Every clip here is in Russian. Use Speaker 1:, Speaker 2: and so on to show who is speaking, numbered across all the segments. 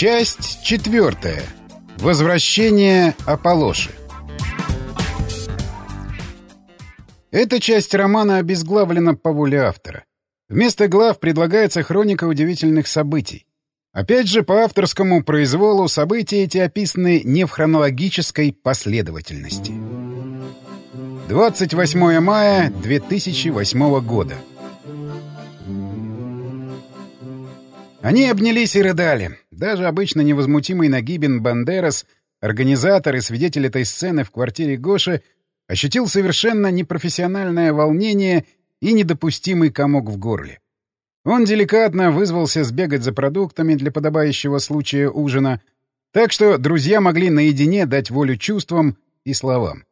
Speaker 1: Часть четвертая. Возвращение Аполлоши. Эта часть романа обезглавлена по воле автора. Вместо глав предлагается хроника удивительных событий. Опять же, по авторскому произволу события эти описаны не в хронологической последовательности. 28 мая 2008 года. Они обнялись и рыдали. Даже обычно невозмутимый Нагибин Бандерас, организатор и свидетель этой сцены в квартире Гоши, ощутил совершенно непрофессиональное волнение и недопустимый комок в горле. Он деликатно вызвался сбегать за продуктами для подобающего случая ужина, так что друзья могли наедине дать волю чувствам и словам.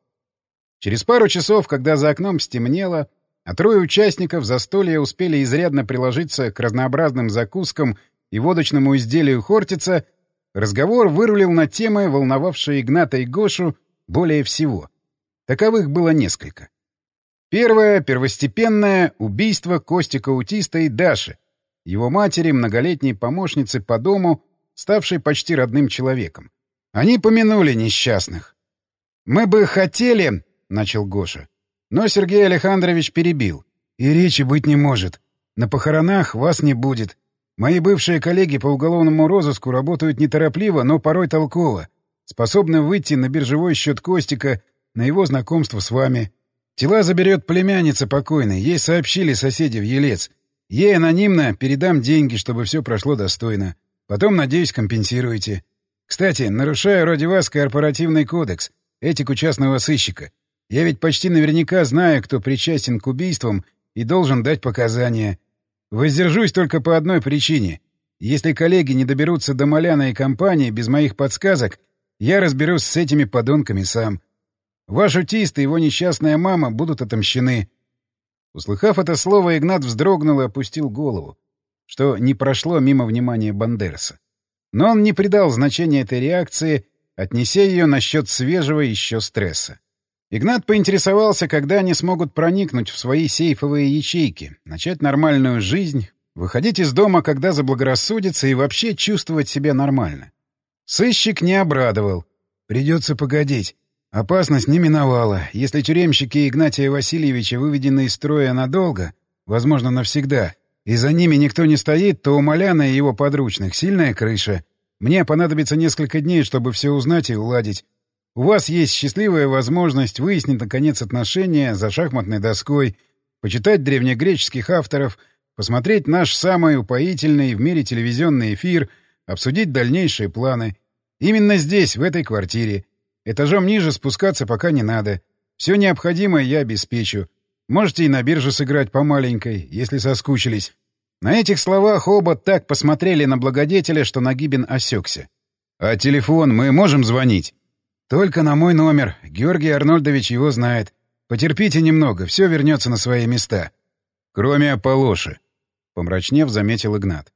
Speaker 1: Через пару часов, когда за окном стемнело, а трое участников застолья успели изрядно приложиться к разнообразным закускам и водочному изделию Хортица, разговор вырулил на темы, волновавшие Игната и Гошу более всего. Таковых было несколько. Первое, первостепенное — убийство Костика-аутиста и Даши, его матери, многолетней помощницы по дому, ставшей почти родным человеком. Они помянули несчастных. «Мы бы хотели...» — начал Гоша. Но Сергей Александрович перебил. «И речи быть не может. На похоронах вас не будет. Мои бывшие коллеги по уголовному розыску работают неторопливо, но порой толково. Способны выйти на биржевой счет Костика, на его знакомство с вами. Тела заберет племянница покойной. Ей сообщили соседи в Елец. Ей анонимно передам деньги, чтобы все прошло достойно. Потом, надеюсь, компенсируете. Кстати, нарушаю ради вас корпоративный кодекс, этику частного сыщика. Я ведь почти наверняка знаю, кто причастен к убийствам и должен дать показания. Воздержусь только по одной причине. Если коллеги не доберутся до Маляна и компании без моих подсказок, я разберусь с этими подонками сам. Ваш утист и его несчастная мама будут отомщены. Услыхав это слово, Игнат вздрогнул и опустил голову, что не прошло мимо внимания Бандераса. Но он не придал значения этой реакции, отнеся ее насчет свежего еще стресса. Игнат поинтересовался, когда они смогут проникнуть в свои сейфовые ячейки, начать нормальную жизнь, выходить из дома, когда заблагорассудится, и вообще чувствовать себя нормально. Сыщик не обрадовал. «Придется погодить. Опасность не миновала. Если тюремщики Игнатия Васильевича выведены из строя надолго, возможно, навсегда, и за ними никто не стоит, то у Маляна и его подручных сильная крыша. Мне понадобится несколько дней, чтобы все узнать и уладить. У вас есть счастливая возможность выяснить, наконец, отношения за шахматной доской, почитать древнегреческих авторов, посмотреть наш самый упоительный в мире телевизионный эфир, обсудить дальнейшие планы. Именно здесь, в этой квартире. Этажом ниже спускаться пока не надо. Все необходимое я обеспечу. Можете и на бирже сыграть по маленькой, если соскучились. На этих словах оба так посмотрели на благодетеля, что Нагибин осекся. «А телефон мы можем звонить?» «Только на мой номер. Георгий Арнольдович его знает. Потерпите немного, все вернется на свои места». «Кроме Аполлоши», — помрачнев заметил Игнат.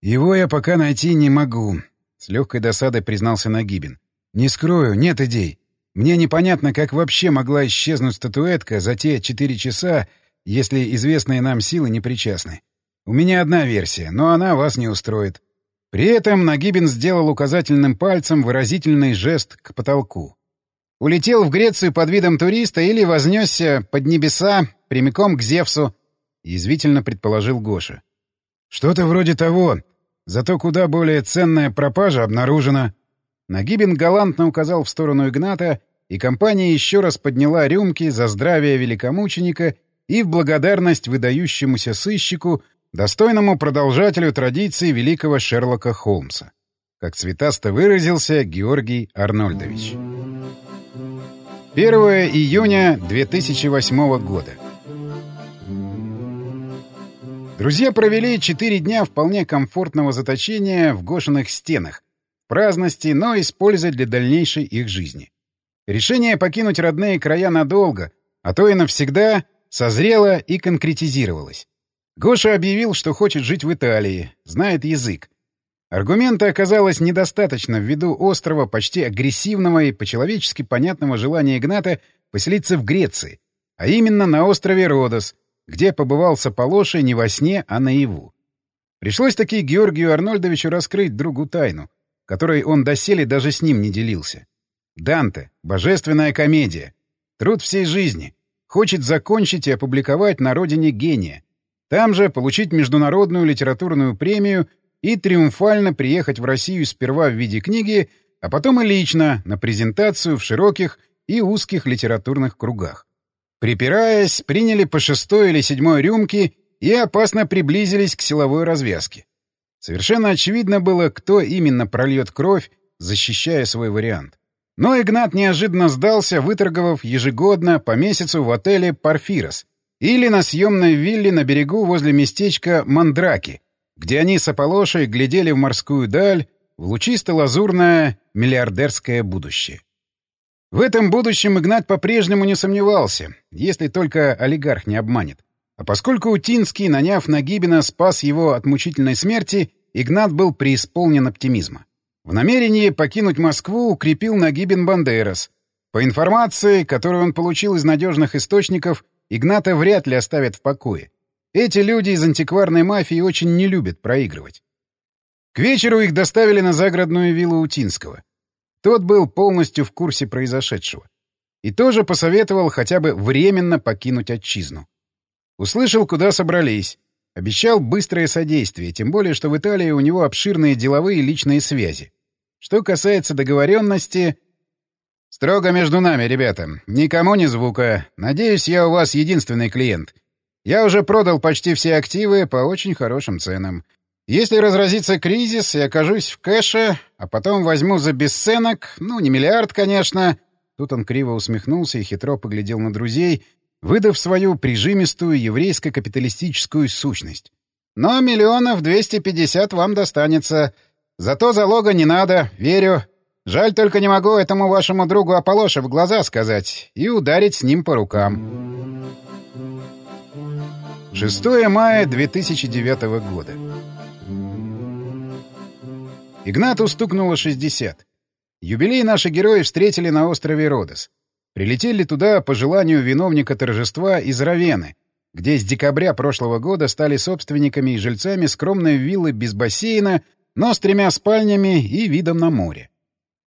Speaker 1: «Его я пока найти не могу», — с легкой досадой признался Нагибин. «Не скрою, нет идей. Мне непонятно, как вообще могла исчезнуть статуэтка за те четыре часа, если известные нам силы не причастны. У меня одна версия, но она вас не устроит. При этом Нагибин сделал указательным пальцем выразительный жест к потолку. Улетел в Грецию под видом туриста или вознесся под небеса прямиком к Зевсу, — язвительно предположил Гоша. «Что-то вроде того. Зато куда более ценная пропажа обнаружена». Нагибин галантно указал в сторону Игната, и компания еще раз подняла рюмки за здравие великомученика и в благодарность выдающемуся сыщику достойному продолжателю традиции великого Шерлока Холмса. Как цветасто выразился Георгий Арнольдович. 1 июня 2008 года. Друзья провели четыре дня вполне комфортного заточения в Гошиных стенах, праздности, но используя для дальнейшей их жизни. Решение покинуть родные края надолго, а то и навсегда, созрело и конкретизировалось. Гоша объявил, что хочет жить в Италии, знает язык. Аргумента оказалось недостаточно ввиду острого, почти агрессивного и по-человечески понятного желания Игната поселиться в Греции, а именно на острове Родос, где побывал Саполоши не во сне, а наяву. Пришлось таки Георгию Арнольдовичу раскрыть другу тайну. которой он доселе даже с ним не делился. Данте — божественная комедия. Труд всей жизни. Хочет закончить и опубликовать на родине гения. Там же получить международную литературную премию и триумфально приехать в Россию сперва в виде книги, а потом и лично на презентацию в широких и узких литературных кругах. Припираясь, приняли по шестой или седьмой рюмки и опасно приблизились к силовой развязке. Совершенно очевидно было, кто именно прольет кровь, защищая свой вариант. Но Игнат неожиданно сдался, выторговав ежегодно по месяцу в отеле «Парфирос» или на съемной вилле на берегу возле местечка Мандраки, где они с Аполошей глядели в морскую даль, в лучисто-лазурное миллиардерское будущее. В этом будущем Игнат по-прежнему не сомневался, если только олигарх не обманет. А поскольку Утинский, наняв Нагибина, спас его от мучительной смерти, Игнат был преисполнен оптимизма. В намерении покинуть Москву укрепил Нагибин Бандерас. По информации, которую он получил из надежных источников, Игната вряд ли оставят в покое. Эти люди из антикварной мафии очень не любят проигрывать. К вечеру их доставили на загородную виллу Утинского. Тот был полностью в курсе произошедшего. И тоже посоветовал хотя бы временно покинуть отчизну. Услышал, куда собрались. Обещал быстрое содействие, тем более, что в Италии у него обширные деловые и личные связи. Что касается договоренности... Строго между нами, ребята. Никому ни звука. Надеюсь, я у вас единственный клиент. Я уже продал почти все активы по очень хорошим ценам. Если разразится кризис и окажусь в кэше, а потом возьму за бесценок, ну, не миллиард, конечно... Тут он криво усмехнулся и хитро поглядел на друзей, выдав свою прижимистую еврейско-капиталистическую сущность. «Но миллионов двести пятьдесят вам достанется. Зато залога не надо, верю. Жаль, только не могу этому вашему другу Аполоше в глаза сказать и ударить с ним по рукам». 6 мая 2009 года. Игнату стукнуло 60. Юбилей наши герои встретили на острове Родос. Прилетели туда по желанию виновника торжества из Равены, где с декабря прошлого года стали собственниками и жильцами скромной виллы без бассейна, но с тремя спальнями и видом на море.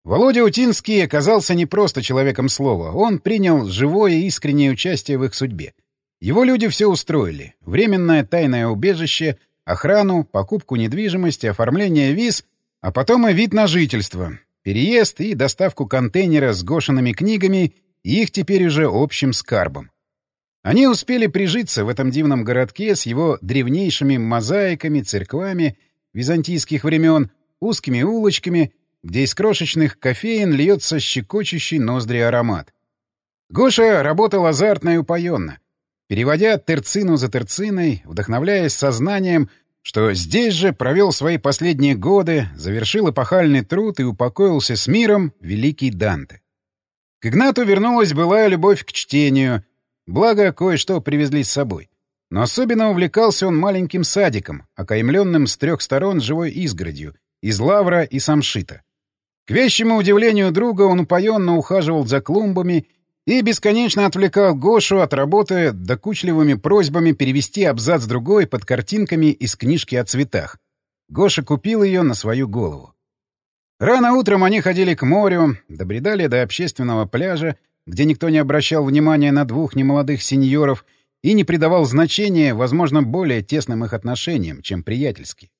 Speaker 1: Володя Утинский оказался не просто человеком слова, он принял живое и искреннее участие в их судьбе. Его люди все устроили. Временное тайное убежище, охрану, покупку недвижимости, оформление виз, а потом и вид на жительство, переезд и доставку контейнера с Гошиными книгами и их теперь уже общим скарбом. Они успели прижиться в этом дивном городке с его древнейшими мозаиками, церквами византийских времен, узкими улочками, где из крошечных кофеин льется щекочущий ноздри аромат. Гоша работал азартно и упоенно, переводя терцину за терциной, вдохновляясь сознанием, что здесь же провел свои последние годы, завершил эпохальный труд и упокоился с миром великий Данте. К Игнату вернулась былая любовь к чтению, благо кое-что привезли с собой. Но особенно увлекался он маленьким садиком, окаймленным с трех сторон живой изгородью, из лавра и самшита. К вещему удивлению друга он упоенно ухаживал за клумбами и бесконечно отвлекал Гошу от работы докучливыми просьбами перевести абзац другой под картинками из книжки о цветах. Гоша купил ее на свою голову. Рано утром они ходили к морю, добредали до общественного пляжа, где никто не обращал внимания на двух немолодых сеньоров и не придавал значения, возможно, более тесным их отношениям, чем приятельски.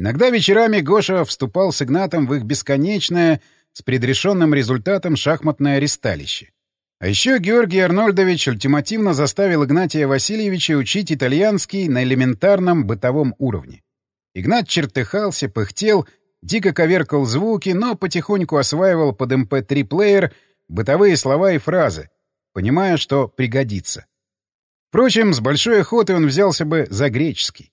Speaker 1: Иногда вечерами Гоша вступал с Игнатом в их бесконечное, с предрешенным результатом шахматное аресталище. А еще Георгий Арнольдович ультимативно заставил Игнатия Васильевича учить итальянский на элементарном бытовом уровне. Игнат чертыхался, пыхтел — дико коверкал звуки, но потихоньку осваивал под MP3-плеер эм бытовые слова и фразы, понимая, что пригодится. Впрочем, с большой охотой он взялся бы за греческий.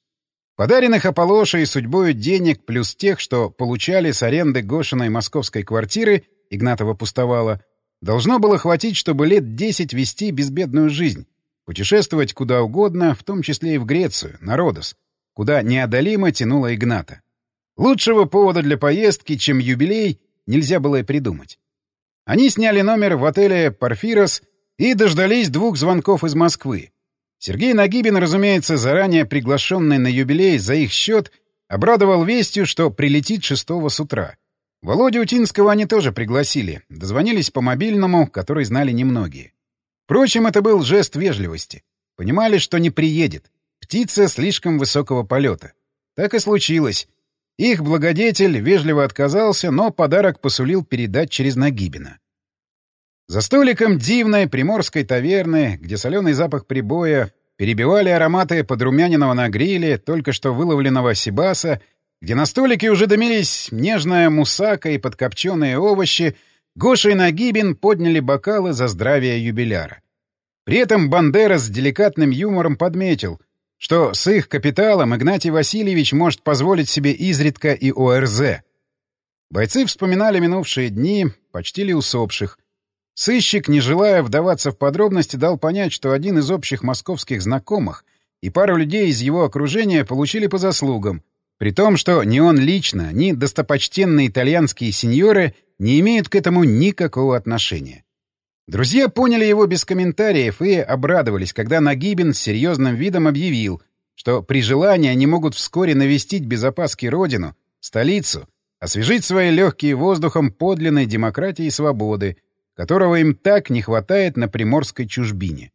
Speaker 1: Подаренных Аполлошей судьбою денег плюс тех, что получали с аренды Гошиной московской квартиры, Игнатова пустовала, должно было хватить, чтобы лет десять вести безбедную жизнь, путешествовать куда угодно, в том числе и в Грецию, на Родос, куда неодолимо тянуло Игната. Лучшего повода для поездки, чем юбилей, нельзя было и придумать. Они сняли номер в отеле «Парфирос» и дождались двух звонков из Москвы. Сергей Нагибин, разумеется, заранее приглашенный на юбилей за их счет, обрадовал вестью, что прилетит шестого с утра. Володю Утинского они тоже пригласили, дозвонились по мобильному, который знали немногие. Впрочем, это был жест вежливости. Понимали, что не приедет. Птица слишком высокого полета. Так и случилось. Их благодетель вежливо отказался, но подарок посулил передать через Нагибина. За столиком дивной приморской таверны, где соленый запах прибоя перебивали ароматы подрумяненного на гриле, только что выловленного сибаса, где на столике уже дымились нежная мусака и подкопченые овощи, Гоша и Нагибин подняли бокалы за здравие юбиляра. При этом Бандера с деликатным юмором подметил, что с их капиталом Игнатий Васильевич может позволить себе изредка и ОРЗ. Бойцы вспоминали минувшие дни, почтили усопших. Сыщик, не желая вдаваться в подробности, дал понять, что один из общих московских знакомых и пару людей из его окружения получили по заслугам, при том, что ни он лично, ни достопочтенные итальянские сеньоры не имеют к этому никакого отношения. Друзья поняли его без комментариев и обрадовались, когда Нагибин с серьезным видом объявил, что при желании они могут вскоре навестить без опаски родину, столицу, освежить свои легкие воздухом подлинной демократии и свободы, которого им так не хватает на приморской чужбине.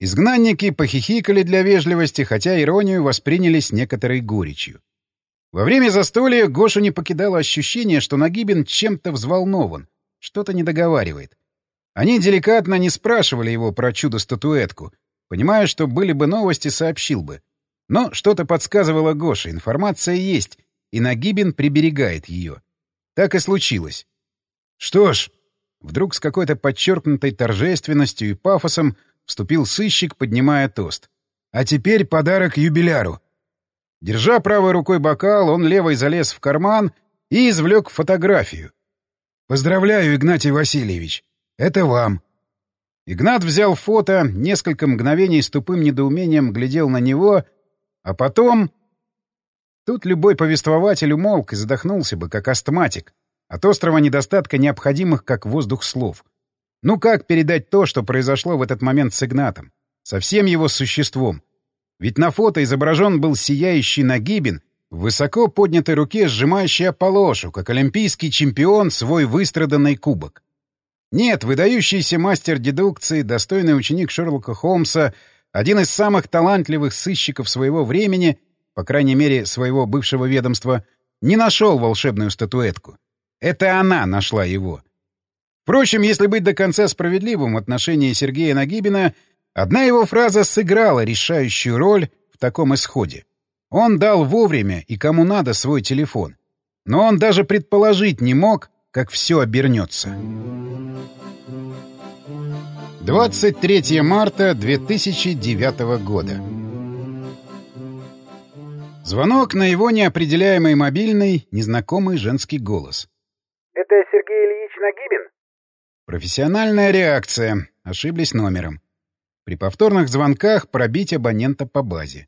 Speaker 1: Изгнанники похихикали для вежливости, хотя иронию восприняли с некоторой горечью. Во время застолья Гошу не покидало ощущение, что Нагибин чем-то взволнован, что-то не договаривает. Они деликатно не спрашивали его про чудо-статуэтку. Понимая, что были бы новости, сообщил бы. Но что-то подсказывало Гоше, информация есть, и Нагибин приберегает ее. Так и случилось. Что ж, вдруг с какой-то подчеркнутой торжественностью и пафосом вступил сыщик, поднимая тост. А теперь подарок юбиляру. Держа правой рукой бокал, он левой залез в карман и извлек фотографию. «Поздравляю, Игнатий Васильевич! Это вам. Игнат взял фото, несколько мгновений с тупым недоумением глядел на него, а потом... Тут любой повествователь умолк и задохнулся бы, как астматик, от острого недостатка необходимых как воздух слов. Ну как передать то, что произошло в этот момент с Игнатом? Со всем его существом. Ведь на фото изображен был сияющий Нагибин, в высоко поднятой руке сжимающий Аполлошу, как олимпийский чемпион, свой выстраданный кубок. Нет, выдающийся мастер дедукции, достойный ученик Шерлока Холмса, один из самых талантливых сыщиков своего времени, по крайней мере, своего бывшего ведомства, не нашел волшебную статуэтку. Это она нашла его. Впрочем, если быть до конца справедливым в отношении Сергея Нагибина, одна его фраза сыграла решающую роль в таком исходе. Он дал вовремя и кому надо свой телефон. Но он даже предположить не мог, как все обернется. 23 марта 2009 года. Звонок на его неопределяемый мобильный, незнакомый женский голос.
Speaker 2: «Это Сергей Ильич Нагибин?»
Speaker 1: Профессиональная реакция. Ошиблись номером. При повторных звонках пробить абонента по базе.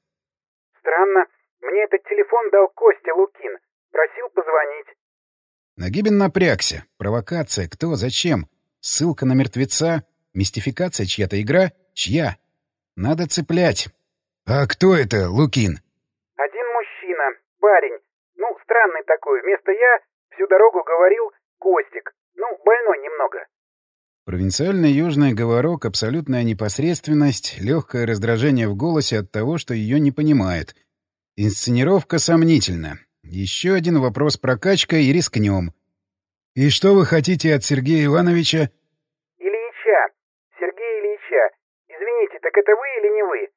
Speaker 2: «Странно. Мне этот телефон дал Костя Лукин. Просил позвонить».
Speaker 1: Нагибин напрягся. Провокация. Кто? Зачем? Ссылка на мертвеца? Мистификация чья-то игра? Чья? Надо цеплять. А кто это, Лукин?
Speaker 2: Один мужчина. Парень. Ну, странный такой. Вместо «я» всю дорогу говорил «Костик». Ну, больной немного.
Speaker 1: Провинциальный южный говорок, абсолютная непосредственность, легкое раздражение в голосе от того, что ее не понимает. Инсценировка сомнительна. Еще один вопрос прокачка и рискнем. «И что вы хотите от Сергея Ивановича?»
Speaker 2: «Ильича. Сергей Ильича. Извините, так это вы или не вы?»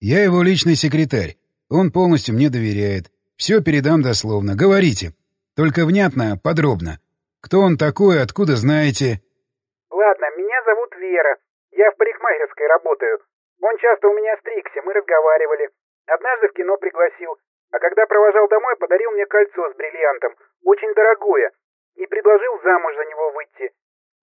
Speaker 1: «Я его личный секретарь. Он полностью мне доверяет. Все передам дословно. Говорите. Только внятно, подробно. Кто он такой, откуда знаете?»
Speaker 2: «Ладно, меня зовут Вера. Я в парикмахерской работаю. Он часто у меня стригся, мы разговаривали. Однажды в кино пригласил. А когда провожал домой, подарил мне кольцо с бриллиантом, очень дорогое, и предложил замуж за него выйти.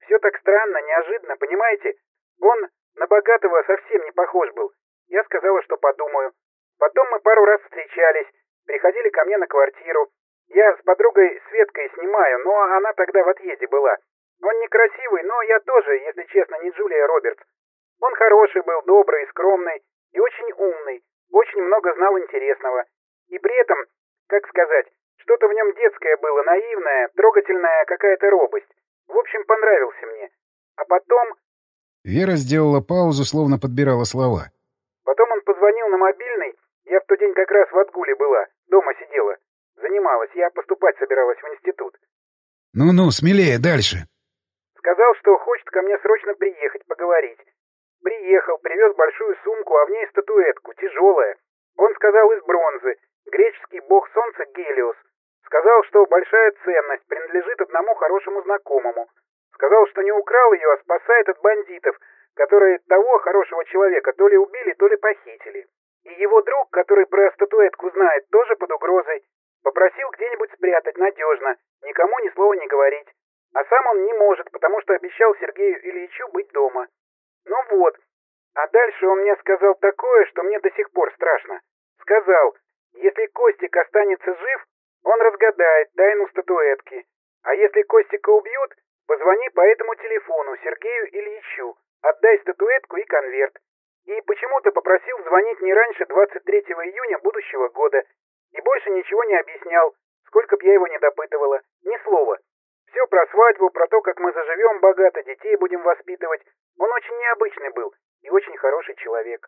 Speaker 2: Все так странно, неожиданно, понимаете? Он на богатого совсем не похож был. Я сказала, что подумаю. Потом мы пару раз встречались, приходили ко мне на квартиру. Я с подругой Светкой снимаю, но она тогда в отъезде была. Он некрасивый, но я тоже, если честно, не Джулия Робертс. Он хороший был, добрый, скромный и очень умный, очень много знал интересного. И при этом, как сказать, Что-то в нем детское было, наивное, трогательная какая-то робость. В общем, понравился мне. А потом...
Speaker 1: Вера сделала паузу, словно подбирала слова.
Speaker 2: Потом он позвонил на мобильный. Я в тот день как раз в отгуле была, дома сидела. Занималась, я поступать собиралась в институт.
Speaker 1: Ну-ну, смелее, дальше.
Speaker 2: Сказал, что хочет ко мне срочно приехать, поговорить. Приехал, привез большую сумку, а в ней статуэтку, тяжелая. Он сказал из бронзы, греческий бог солнца Гелиос. Сказал, что большая ценность принадлежит одному хорошему знакомому. Сказал, что не украл ее, а спасает от бандитов, которые того хорошего человека то ли убили, то ли похитили. И его друг, который про статуэтку знает, тоже под угрозой. Попросил где-нибудь спрятать надежно, никому ни слова не говорить. А сам он не может, потому что обещал Сергею Ильичу быть дома. Ну вот. А дальше он мне сказал такое, что мне до сих пор страшно. Сказал, если Костик останется жив, он разгадает тайну статуэтки. А если Костика убьют, позвони по этому телефону Сергею Ильичу, отдай статуэтку и конверт. И почему-то попросил звонить не раньше 23 июня будущего года. И больше ничего не объяснял, сколько б я его не допытывала. Ни слова. Все про свадьбу, про то, как мы заживем богато, детей будем воспитывать. Он очень необычный был и очень хороший человек.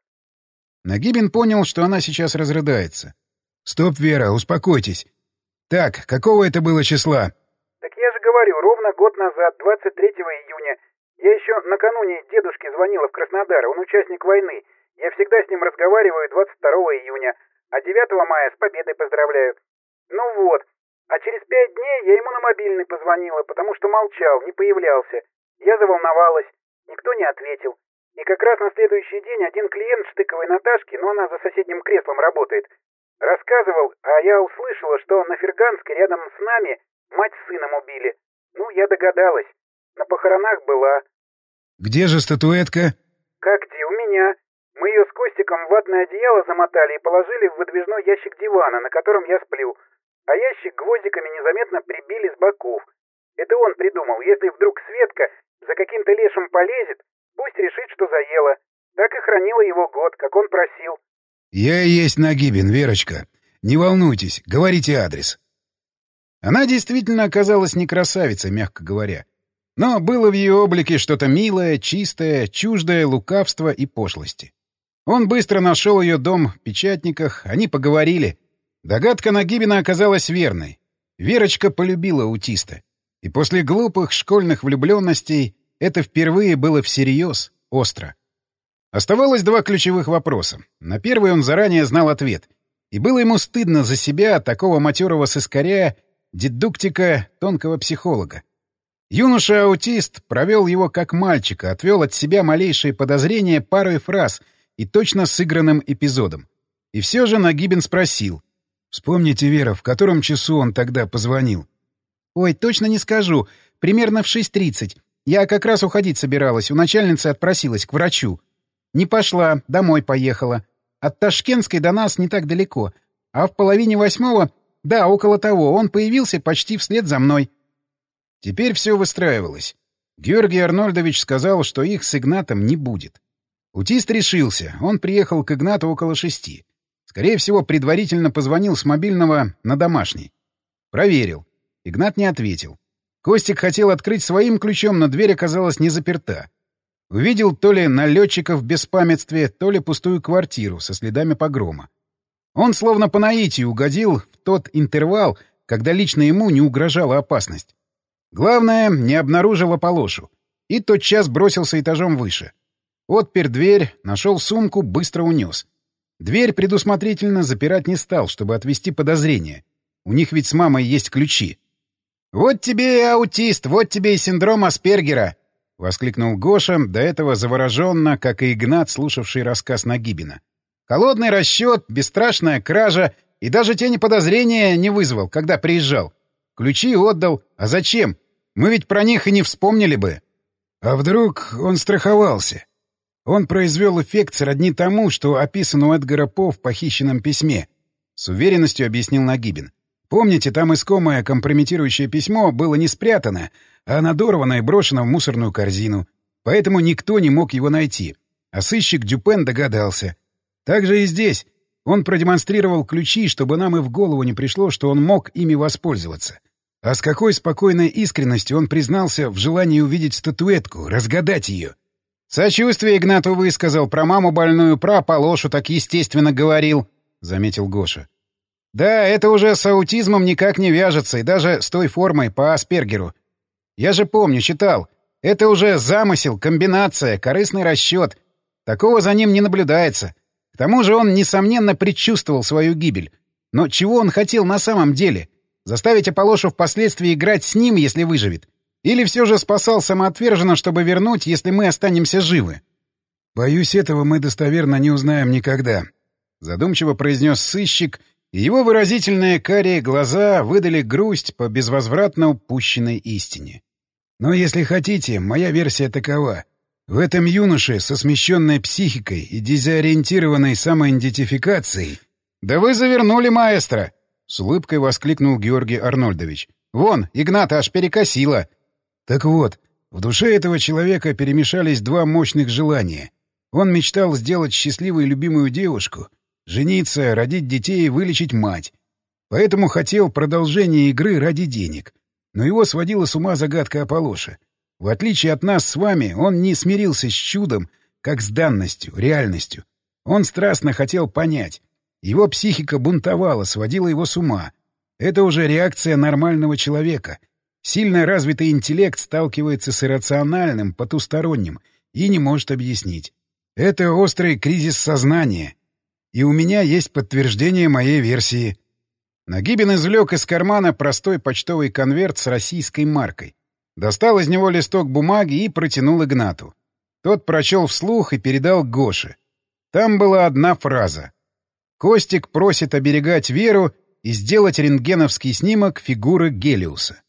Speaker 1: Нагибин понял, что она сейчас разрыдается. «Стоп, Вера, успокойтесь. Так, какого это было числа?»
Speaker 2: «Так я же говорю, ровно год назад, 23 июня. Я еще накануне дедушке звонила в Краснодар, он участник войны. Я всегда с ним разговариваю 22 июня, а 9 мая с победой поздравляю. Ну вот, а через пять дней я ему на мобильный позвонила, потому что молчал, не появлялся. Я заволновалась, никто не ответил. И как раз на следующий день один клиент Штыковой Наташки, но она за соседним креслом работает, рассказывал, а я услышала, что на Ферганской рядом с нами мать с сыном убили. Ну, я догадалась. На похоронах была.
Speaker 1: Где же статуэтка?
Speaker 2: Как где? У меня. Мы ее с Костиком в ватное одеяло замотали и положили в выдвижной ящик дивана, на котором я сплю. А ящик гвоздиками незаметно прибили с боков. Это он придумал, если вдруг Светка за каким-то лешим полезет, Пусть решит, что заело. Так и хранила его год, как он просил.
Speaker 1: Я и есть Нагибин, Верочка. Не волнуйтесь, говорите адрес. Она действительно оказалась не красавицей, мягко говоря. Но было в ее облике что-то милое, чистое, чуждое лукавства и пошлости. Он быстро нашел ее дом в печатниках, они поговорили. Догадка Нагибина оказалась верной. Верочка полюбила аутиста. И после глупых школьных влюбленностей это впервые было всерьез, остро. Оставалось два ключевых вопроса. На первый он заранее знал ответ. И было ему стыдно за себя, такого матерого сыскаря, дедуктика, тонкого психолога. Юноша-аутист провел его как мальчика, отвел от себя малейшие подозрения парой фраз и точно сыгранным эпизодом. И все же Нагибин спросил. «Вспомните, Вера, в котором часу он тогда позвонил?» «Ой, точно не скажу. Примерно в 6.30. Я как раз уходить собиралась, у начальницы отпросилась к врачу. Не пошла, домой поехала. От Ташкентской до нас не так далеко. А в половине восьмого, да, около того, он появился почти вслед за мной. Теперь все выстраивалось. Георгий Арнольдович сказал, что их с Игнатом не будет. Утист решился. Он приехал к Игнату около шести. Скорее всего, предварительно позвонил с мобильного на домашний. Проверил. Игнат не ответил. Костик хотел открыть своим ключом, но дверь оказалась не заперта. Увидел то ли налетчиков в беспамятстве, то ли пустую квартиру со следами погрома. Он словно по наитию угодил в тот интервал, когда лично ему не угрожала опасность. Главное, не обнаружил Аполошу. И тотчас бросился этажом выше. Отпер дверь, нашел сумку, быстро унес. Дверь предусмотрительно запирать не стал, чтобы отвести подозрения. У них ведь с мамой есть ключи. «Вот тебе и аутист, вот тебе и синдром Аспергера!» — воскликнул Гоша, до этого завороженно, как и Игнат, слушавший рассказ Нагибина. «Холодный расчет, бесстрашная кража и даже тени подозрения не вызвал, когда приезжал. Ключи отдал. А зачем? Мы ведь про них и не вспомнили бы». «А вдруг он страховался?» Он произвел эффект сродни тому, что описан у Эдгара По в похищенном письме. С уверенностью объяснил Нагибин. Помните, там искомое компрометирующее письмо было не спрятано, а надорвано и брошено в мусорную корзину. Поэтому никто не мог его найти. А сыщик Дюпен догадался. Так же и здесь. Он продемонстрировал ключи, чтобы нам и в голову не пришло, что он мог ими воспользоваться. А с какой спокойной искренностью он признался в желании увидеть статуэтку, разгадать ее. «Сочувствие Игнату высказал, про маму больную, про Аполошу так естественно говорил», — заметил Гоша. «Да, это уже с аутизмом никак не вяжется, и даже с той формой по Аспергеру. Я же помню, читал. Это уже замысел, комбинация, корыстный расчет. Такого за ним не наблюдается. К тому же он, несомненно, предчувствовал свою гибель. Но чего он хотел на самом деле? Заставить Аполошу впоследствии играть с ним, если выживет? Или все же спасал самоотверженно, чтобы вернуть, если мы останемся живы? «Боюсь, этого мы достоверно не узнаем никогда», — задумчиво произнес сыщик, и его выразительные карие глаза выдали грусть по безвозвратно упущенной истине. «Но если хотите, моя версия такова. В этом юноше со смещенной психикой и дезориентированной самоидентификацией... «Да вы завернули, маэстро!» — с улыбкой воскликнул Георгий Арнольдович. «Вон, Игната аж перекосило!» Так вот, в душе этого человека перемешались два мощных желания. Он мечтал сделать счастливой любимую девушку, жениться, родить детей и вылечить мать. Поэтому хотел продолжения игры ради денег. Но его сводила с ума загадка Аполлоша. В отличие от нас с вами, он не смирился с чудом, как с данностью, реальностью. Он страстно хотел понять. Его психика бунтовала, сводила его с ума. Это уже реакция нормального человека. Сильно развитый интеллект сталкивается с иррациональным, потусторонним и не может объяснить. Это острый кризис сознания. И у меня есть подтверждение моей версии. Нагибин извлек из кармана простой почтовый конверт с российской маркой. Достал из него листок бумаги и протянул Игнату. Тот прочел вслух и передал Гоше. Там была одна фраза. Костик просит оберегать Веру и сделать рентгеновский снимок фигуры Гелиуса.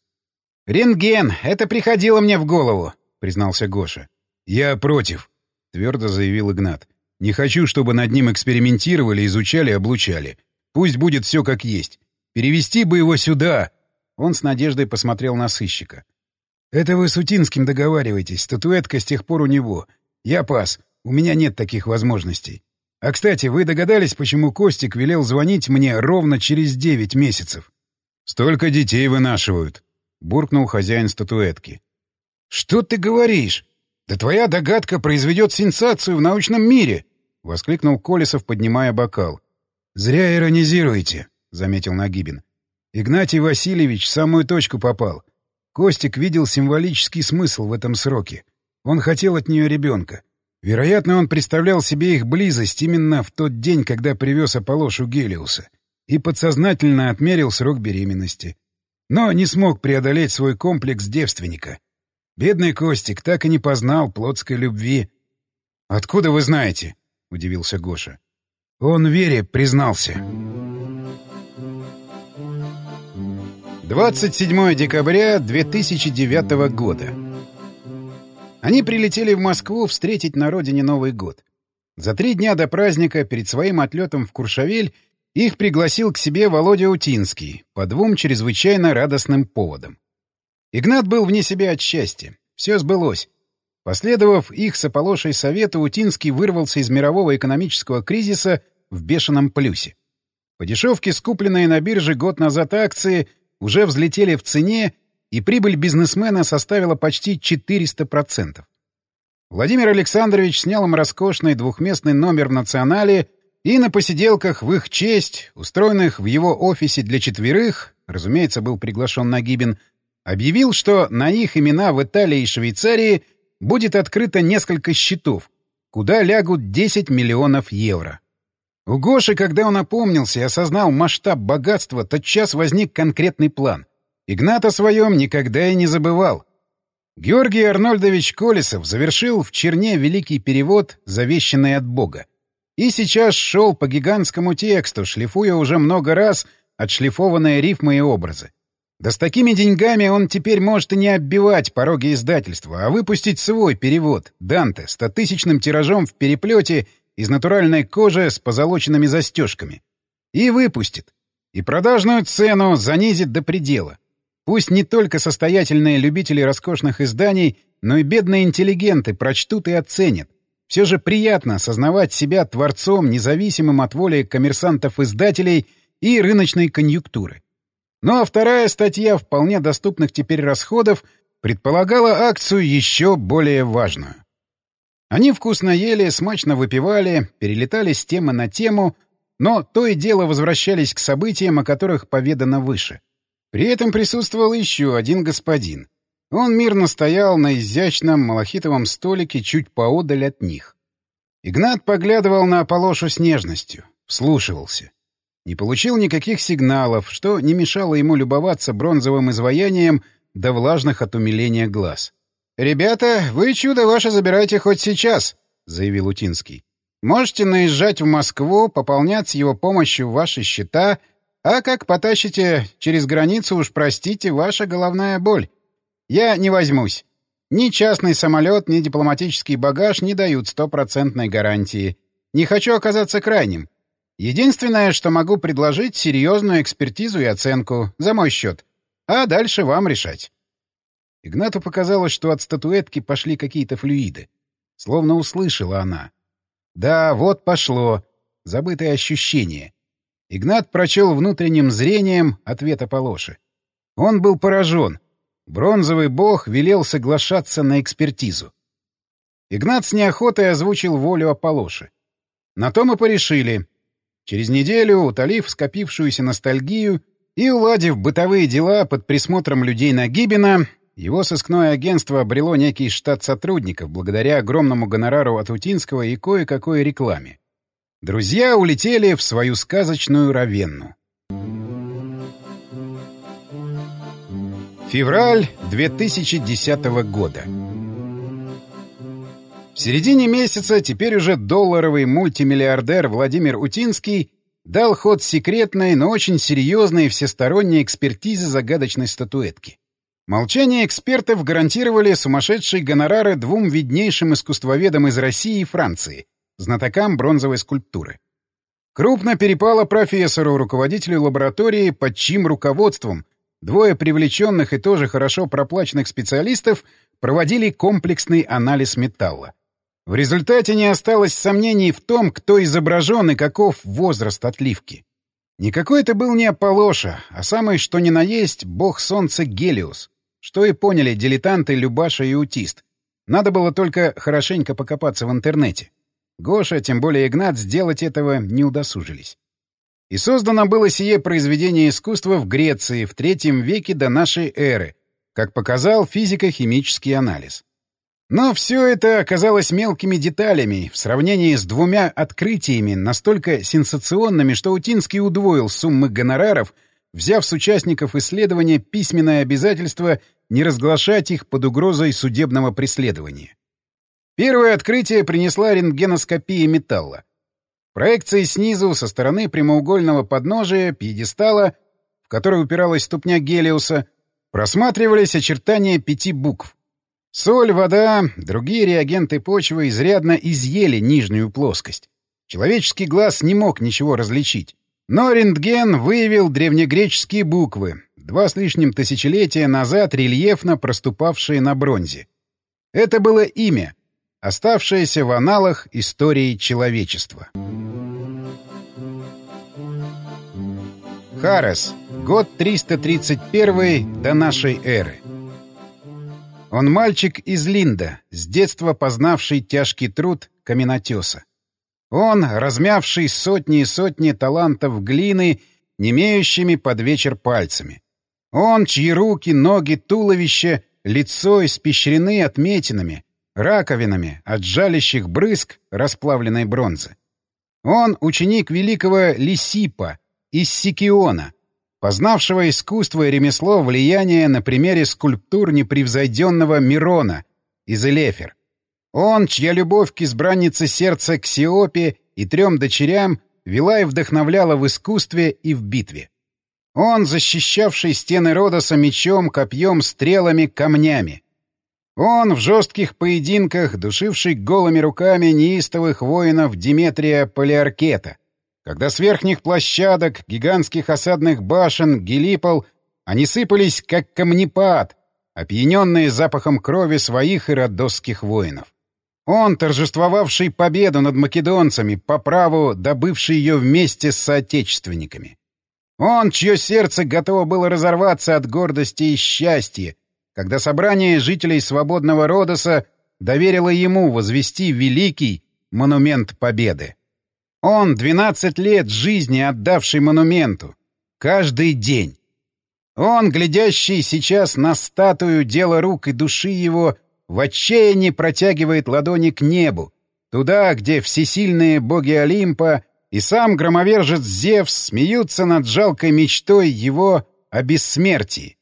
Speaker 1: «Рентген! Это приходило мне в голову», — признался Гоша. «Я против», — твердо заявил Игнат. «Не хочу, чтобы над ним экспериментировали, изучали, облучали. Пусть будет все как есть. Перевести бы его сюда!» Он с надеждой посмотрел на сыщика. «Это вы с Утинским договариваетесь. Статуэтка с тех пор у него. Я пас. У меня нет таких возможностей. А, кстати, вы догадались, почему Костик велел звонить мне ровно через девять месяцев?» «Столько детей вынашивают», — буркнул хозяин статуэтки. «Что ты говоришь? Да твоя догадка произведет сенсацию в научном мире!» — воскликнул Колесов, поднимая бокал. «Зря иронизируете», — заметил Нагибин. «Игнатий Васильевич в самую точку попал. Костик видел символический смысл в этом сроке. Он хотел от нее ребенка. Вероятно, он представлял себе их близость именно в тот день, когда привез Аполлошу Гелиуса, и подсознательно отмерил срок беременности. Но не смог преодолеть свой комплекс девственника. Бедный Костик так и не познал плотской любви. «Откуда вы знаете?» — удивился Гоша. «Он Вере признался». 27 декабря 2009 года. Они прилетели в Москву встретить на родине Новый год. За три дня до праздника перед своим отлетом в Куршавель их пригласил к себе Володя Утинский по двум чрезвычайно радостным поводам. Игнат был вне себя от счастья. Все сбылось. Последовав их с Аполошей совету, Утинский вырвался из мирового экономического кризиса в бешеном плюсе. По дешевке скупленные на бирже год назад акции — уже взлетели в цене, и прибыль бизнесмена составила почти 400%. Владимир Александрович снял им роскошный двухместный номер в «Национале», и на посиделках в их честь, устроенных в его офисе для четверых, разумеется, был приглашен Нагибин, объявил, что на их имена в Италии и Швейцарии будет открыто несколько счетов, куда лягут 10 миллионов евро. У Гоши, когда он опомнился и осознал масштаб богатства, тотчас возник конкретный план. Игнат о своем никогда и не забывал. Георгий Арнольдович Колесов завершил в Черне великий перевод, завещанный от Бога. И сейчас шел по гигантскому тексту, шлифуя уже много раз отшлифованные рифмы и образы. Да с такими деньгами он теперь может и не оббивать пороги издательства, а выпустить свой перевод, Данте, стотысячным тиражом в переплете из натуральной кожи с позолоченными застежками. И выпустит. И продажную цену занизит до предела. Пусть не только состоятельные любители роскошных изданий, но и бедные интеллигенты прочтут и оценят. Все же приятно осознавать себя творцом, независимым от воли коммерсантов-издателей и рыночной конъюнктуры. Ну а вторая статья вполне доступных теперь расходов предполагала акцию еще более важную. Они вкусно ели, смачно выпивали, перелетали с темы на тему, но то и дело возвращались к событиям, о которых поведано выше. При этом присутствовал еще один господин. Он мирно стоял на изящном малахитовом столике чуть поодаль от них. Игнат поглядывал на Аполошу с нежностью, вслушивался. Не получил никаких сигналов, что не мешало ему любоваться бронзовым изваянием до влажных от умиления глаз. «Ребята, вы чудо ваше забирайте хоть сейчас», — заявил Утинский. «Можете наезжать в Москву, пополнять с его помощью ваши счета, а как потащите через границу, уж простите, ваша головная боль. Я не возьмусь. Ни частный самолет, ни дипломатический багаж не дают стопроцентной гарантии. Не хочу оказаться крайним. Единственное, что могу предложить, серьезную экспертизу и оценку за мой счет. А дальше вам решать. Игнату показалось, что от статуэтки пошли какие-то флюиды. Словно услышала она. Да, вот пошло. Забытое ощущение. Игнат прочел внутренним зрением ответ Аполоши. Он был поражен. Бронзовый бог велел соглашаться на экспертизу. Игнат с неохотой озвучил волю Аполоши. На то мы порешили. Через неделю, утолив скопившуюся ностальгию и уладив бытовые дела под присмотром людей Нагибина, его сыскное агентство обрело некий штат сотрудников благодаря огромному гонорару от Утинского и кое-какой рекламе. Друзья улетели в свою сказочную Равенну. Февраль 2010 года. В середине месяца теперь уже долларовый мультимиллиардер Владимир Утинский дал ход секретной, но очень серьезной всесторонней экспертизе загадочной статуэтки. Молчание экспертов гарантировали сумасшедшие гонорары двум виднейшим искусствоведам из России и Франции, знатокам бронзовой скульптуры. Крупно перепало профессору, руководителю лаборатории, под чьим руководством двое привлеченных и тоже хорошо проплаченных специалистов проводили комплексный анализ металла. В результате не осталось сомнений в том, кто изображен и каков возраст отливки. Никакой это был не Аполлоша, а самый что ни на есть бог солнца Гелиус, что и поняли дилетанты Любаша и Утист. Надо было только хорошенько покопаться в интернете. Гоша, тем более Игнат, сделать этого не удосужились. И создано было сие произведение искусства в Греции в третьем веке до нашей эры, как показал физико-химический анализ. Но все это оказалось мелкими деталями в сравнении с двумя открытиями, настолько сенсационными, что Утинский удвоил суммы гонораров, взяв с участников исследования письменное обязательство не разглашать их под угрозой судебного преследования. Первое открытие принесла рентгеноскопия металла. Проекции снизу, со стороны прямоугольного подножия, пьедестала, в который упиралась ступня Гелиуса, просматривались очертания пяти букв Соль, вода, другие реагенты почвы изрядно изъели нижнюю плоскость. Человеческий глаз не мог ничего различить. Но рентген выявил древнегреческие буквы, два с лишним тысячелетия назад рельефно проступавшие на бронзе. Это было имя, оставшееся в аналах истории человечества. Харес. Год 331 до нашей эры. Он мальчик из Линда, с детства познавший тяжкий труд каменотеса. Он, размявший сотни и сотни талантов глины, не имеющими под вечер пальцами. Он, чьи руки, ноги, туловище, лицо испещрены отметинами, раковинами от жалящих брызг расплавленной бронзы. Он ученик великого Лисипа из Сикиона, познавшего искусство и ремесло влияние на примере скульптур непревзойденного Мирона из Элефер. Он, чья любовь к избраннице сердца Ксиопе и трем дочерям вела и вдохновляла в искусстве и в битве. Он, защищавший стены Родоса мечом, копьем, стрелами, камнями. Он, в жестких поединках, душивший голыми руками неистовых воинов Диметрия Полиаркета — когда с верхних площадок, гигантских осадных башен, гелипол, они сыпались, как камнепад, опьяненные запахом крови своих и родосских воинов. Он, торжествовавший победу над македонцами, по праву добывший ее вместе с соотечественниками. Он, чье сердце готово было разорваться от гордости и счастья, когда собрание жителей свободного Родоса доверило ему возвести великий монумент победы. Он, 12 лет жизни отдавший монументу, каждый день. Он, глядящий сейчас на статую дела рук и души его, в отчаянии протягивает ладони к небу, туда, где всесильные боги Олимпа и сам громовержец Зевс смеются над жалкой мечтой его о бессмертии.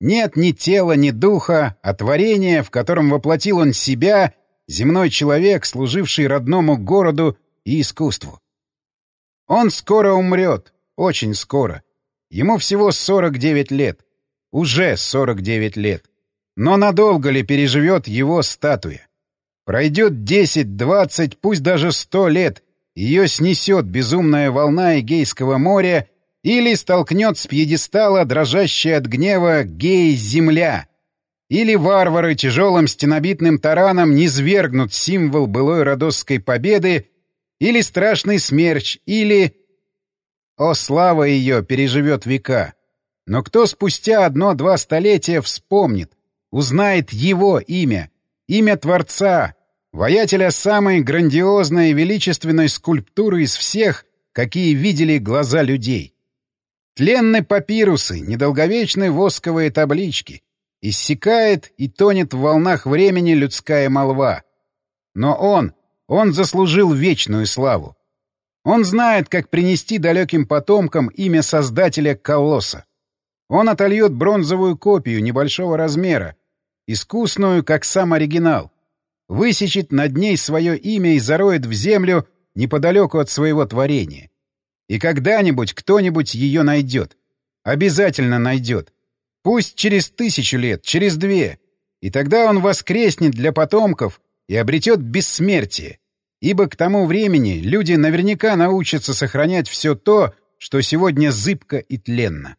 Speaker 1: Нет ни тела, ни духа, а творения, в котором воплотил он себя, земной человек, служивший родному городу и искусству. Он скоро умрет, очень скоро. Ему всего 49 лет. Уже 49 лет. Но надолго ли переживет его статуя? Пройдет 10, 20, пусть даже 100 лет, ее снесет безумная волна Эгейского моря или столкнет с пьедестала, дрожащая от гнева, гей-земля. Или варвары тяжелым стенобитным тараном низвергнут символ былой родосской победы, или страшный смерч, или... О, слава ее переживет века! Но кто спустя одно-два столетия вспомнит, узнает его имя, имя Творца, воятеля самой грандиозной и величественной скульптуры из всех, какие видели глаза людей. Тленны папирусы, недолговечные восковые таблички. Иссякает и тонет в волнах времени людская молва. Но он, он заслужил вечную славу. Он знает, как принести далеким потомкам имя создателя колосса. Он отольет бронзовую копию небольшого размера, искусную, как сам оригинал, высечет над ней свое имя и зароет в землю неподалеку от своего творения. И когда-нибудь кто-нибудь ее найдет. Обязательно найдет. Пусть через тысячу лет, через две. И тогда он воскреснет для потомков и обретет бессмертие. Ибо к тому времени люди наверняка научатся сохранять все то, что сегодня зыбко и тленно.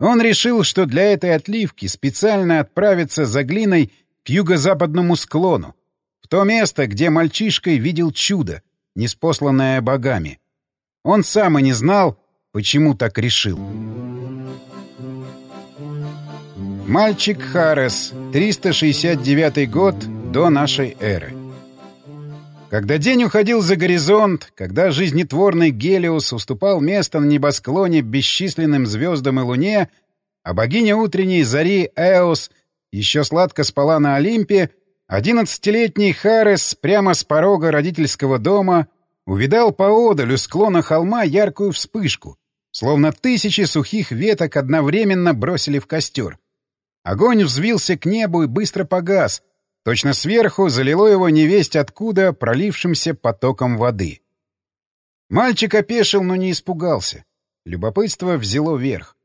Speaker 1: Он решил, что для этой отливки специально отправится за глиной к юго-западному склону, в то место, где мальчишкой видел чудо, неспосланное богами. Он сам и не знал, почему так решил. Мальчик Харес, 369 год до нашей эры. Когда день уходил за горизонт, когда жизнетворный Гелиос уступал место на небосклоне бесчисленным звездам и луне, а богиня утренней зари Эос еще сладко спала на Олимпе, одиннадцатилетний Харес прямо с порога родительского дома увидал поодаль у склона холма яркую вспышку, словно тысячи сухих веток одновременно бросили в костер. Огонь взвился к небу и быстро погас. Точно сверху залило его невесть откуда пролившимся потоком воды. Мальчик опешил, но не испугался. Любопытство взяло верх.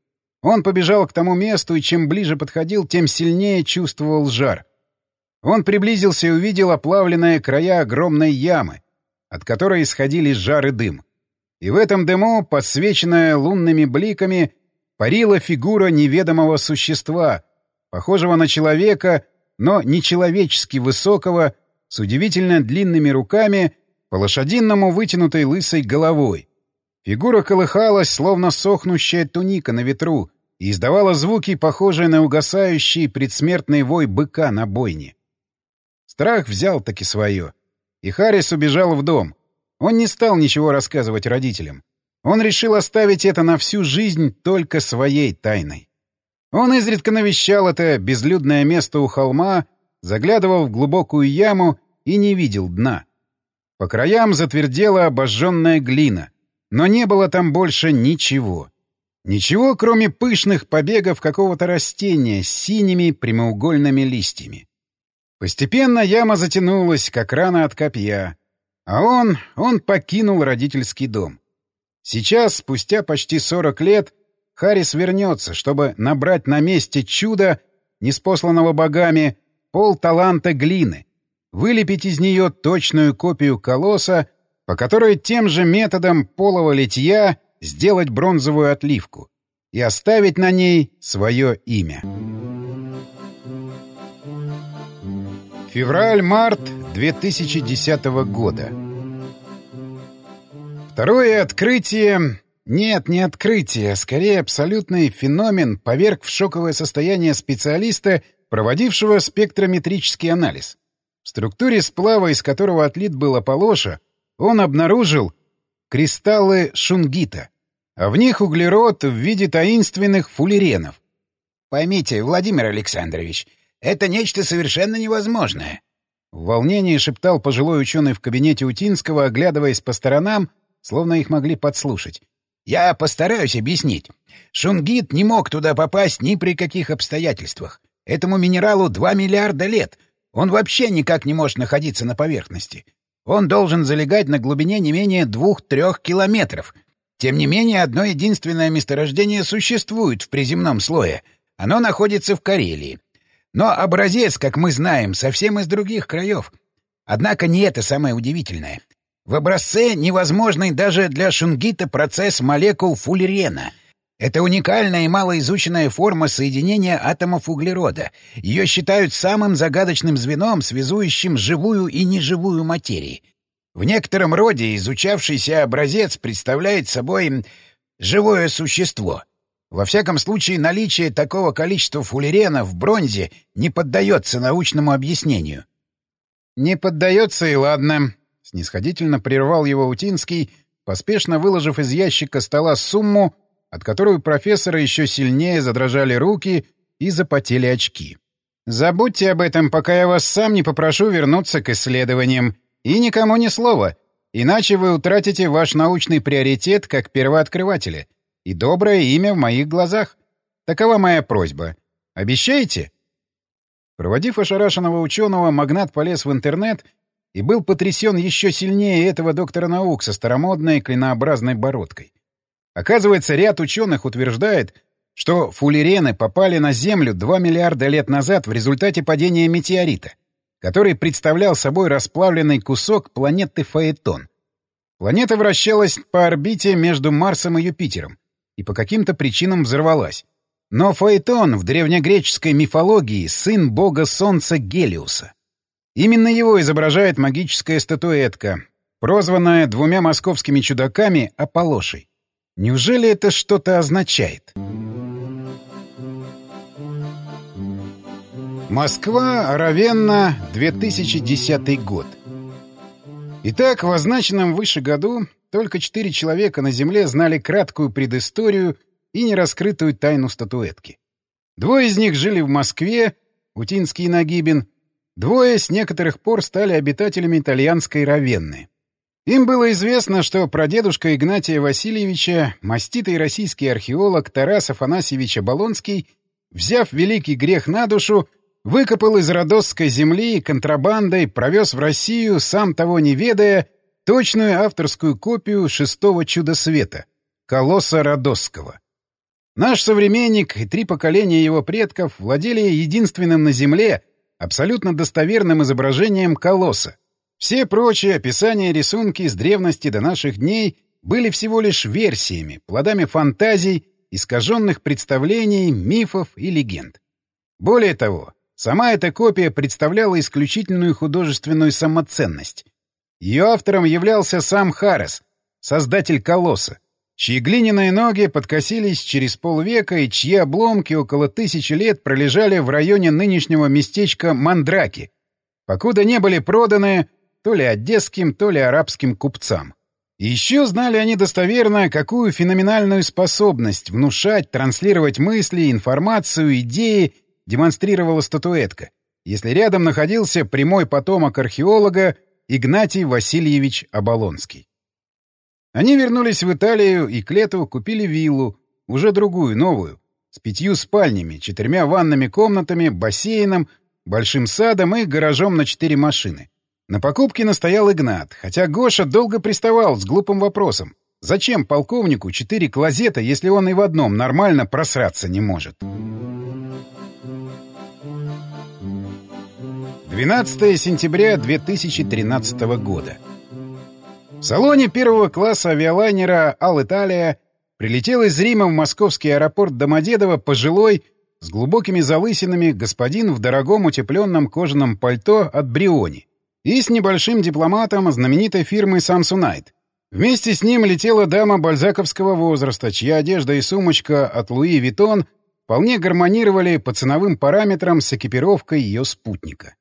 Speaker 1: Он побежал к тому месту, и чем ближе подходил, тем сильнее чувствовал жар. Он приблизился и увидел оплавленные края огромной ямы, от которой исходили жар и дым. И в этом дыму, подсвеченная лунными бликами, парила фигура неведомого существа, похожего на человека, но нечеловечески высокого, с удивительно длинными руками, по-лошадиному вытянутой лысой головой. Фигура колыхалась, словно сохнущая туника на ветру, и издавала звуки, похожие на угасающий предсмертный вой быка на бойне. Страх взял таки свое — и Харрис убежал в дом. Он не стал ничего рассказывать родителям. Он решил оставить это на всю жизнь только своей тайной. Он изредка навещал это безлюдное место у холма, заглядывал в глубокую яму и не видел дна. По краям затвердела обожженная глина, но не было там больше ничего. Ничего, кроме пышных побегов какого-то растения с синими прямоугольными листьями. Постепенно яма затянулась, как рана от копья. А он, он покинул родительский дом. Сейчас, спустя почти 40 лет, Харрис вернется, чтобы набрать на месте чуда, неспосланного богами, пол таланта глины, вылепить из нее точную копию колосса, по которой тем же методом полого литья сделать бронзовую отливку и оставить на ней свое имя. Февраль-март 2010 года. Второе открытие... Нет, не открытие, скорее абсолютный феномен поверг в шоковое состояние специалиста, проводившего спектрометрический анализ. В структуре сплава, из которого отлит был Аполоша, он обнаружил кристаллы шунгита, а в них углерод в виде таинственных фуллеренов.
Speaker 3: «Поймите, Владимир Александрович, это нечто совершенно невозможное!»
Speaker 1: В волнении шептал пожилой ученый в кабинете Утинского, оглядываясь по сторонам, словно их могли подслушать.
Speaker 3: «Я постараюсь объяснить. Шунгит не мог туда попасть ни при каких обстоятельствах. Этому минералу два миллиарда лет. Он вообще никак не может находиться на поверхности. Он должен залегать на глубине не менее двух-трех километров. Тем не менее, одно единственное месторождение существует в приземном слое. Оно находится в Карелии. Но образец, как мы знаем, совсем из других краев. Однако не это самое удивительное. В образце невозможный даже для шунгита процесс молекул фуллерена. Это уникальная и малоизученная форма соединения атомов углерода. Ее считают самым загадочным звеном, связующим живую и неживую материи. В некотором роде изучавшийся образец представляет собой живое существо. Во всяком случае, наличие такого количества фуллерена в бронзе не поддается научному объяснению.
Speaker 1: «Не поддается и ладно», Снисходительно прервал его Утинский, поспешно выложив из ящика стола сумму, от которой у профессора еще сильнее задрожали руки и запотели очки. «Забудьте об этом, пока я вас сам не попрошу вернуться к исследованиям. И никому ни слова, иначе вы утратите ваш научный приоритет как первооткрывателя и доброе имя в моих глазах. Такова моя просьба. Обещаете?» Проводив ошарашенного ученого, магнат полез в интернет — и был потрясен еще сильнее этого доктора наук со старомодной клинообразной бородкой. Оказывается, ряд ученых утверждает, что фуллерены попали на Землю 2 миллиарда лет назад в результате падения метеорита, который представлял собой расплавленный кусок планеты Фаэтон. Планета вращалась по орбите между Марсом и Юпитером и по каким-то причинам взорвалась. Но Фаэтон в древнегреческой мифологии — сын бога Солнца Гелиуса. Именно его изображает магическая статуэтка, прозванная двумя московскими чудаками Аполошей. Неужели это что-то означает? Москва, Равенна, 2010 год. Итак, в означенном выше году только четыре человека на Земле знали краткую предысторию и нераскрытую тайну статуэтки. Двое из них жили в Москве, Утинский и Нагибин, Двое с некоторых пор стали обитателями итальянской Равенны. Им было известно, что прадедушка Игнатия Васильевича, маститый российский археолог Тарас Афанасьевич Оболонский, взяв великий грех на душу, выкопал из родосской земли и контрабандой провез в Россию, сам того не ведая, точную авторскую копию шестого чуда света — колосса Родосского. Наш современник и три поколения его предков владели единственным на Земле — абсолютно достоверным изображением колосса. Все прочие описания рисунки с древности до наших дней были всего лишь версиями, плодами фантазий, искаженных представлений, мифов и легенд. Более того, сама эта копия представляла исключительную художественную самоценность. Ее автором являлся сам Харрес, создатель колосса, чьи глиняные ноги подкосились через полвека и чьи обломки около тысячи лет пролежали в районе нынешнего местечка Мандраки, покуда не были проданы то ли одесским, то ли арабским купцам. И еще знали они достоверно, какую феноменальную способность внушать, транслировать мысли, информацию, идеи демонстрировала статуэтка, если рядом находился прямой потомок археолога Игнатий Васильевич Оболонский. Они вернулись в Италию и к лету купили виллу, уже другую, новую, с пятью спальнями, четырьмя ванными комнатами, бассейном, большим садом и гаражом на четыре машины. На покупке настоял Игнат, хотя Гоша долго приставал с глупым вопросом. Зачем полковнику четыре клозета, если он и в одном нормально просраться не может? 12 сентября 2013 года. В салоне первого класса авиалайнера «Ал-Италия» прилетел из Рима в московский аэропорт Домодедово пожилой, с глубокими залысинами господин в дорогом утепленном кожаном пальто от Бриони и с небольшим дипломатом знаменитой фирмы Samsonite. Вместе с ним летела дама бальзаковского возраста, чья одежда и сумочка от Луи Витон вполне гармонировали по ценовым параметрам с экипировкой ее спутника.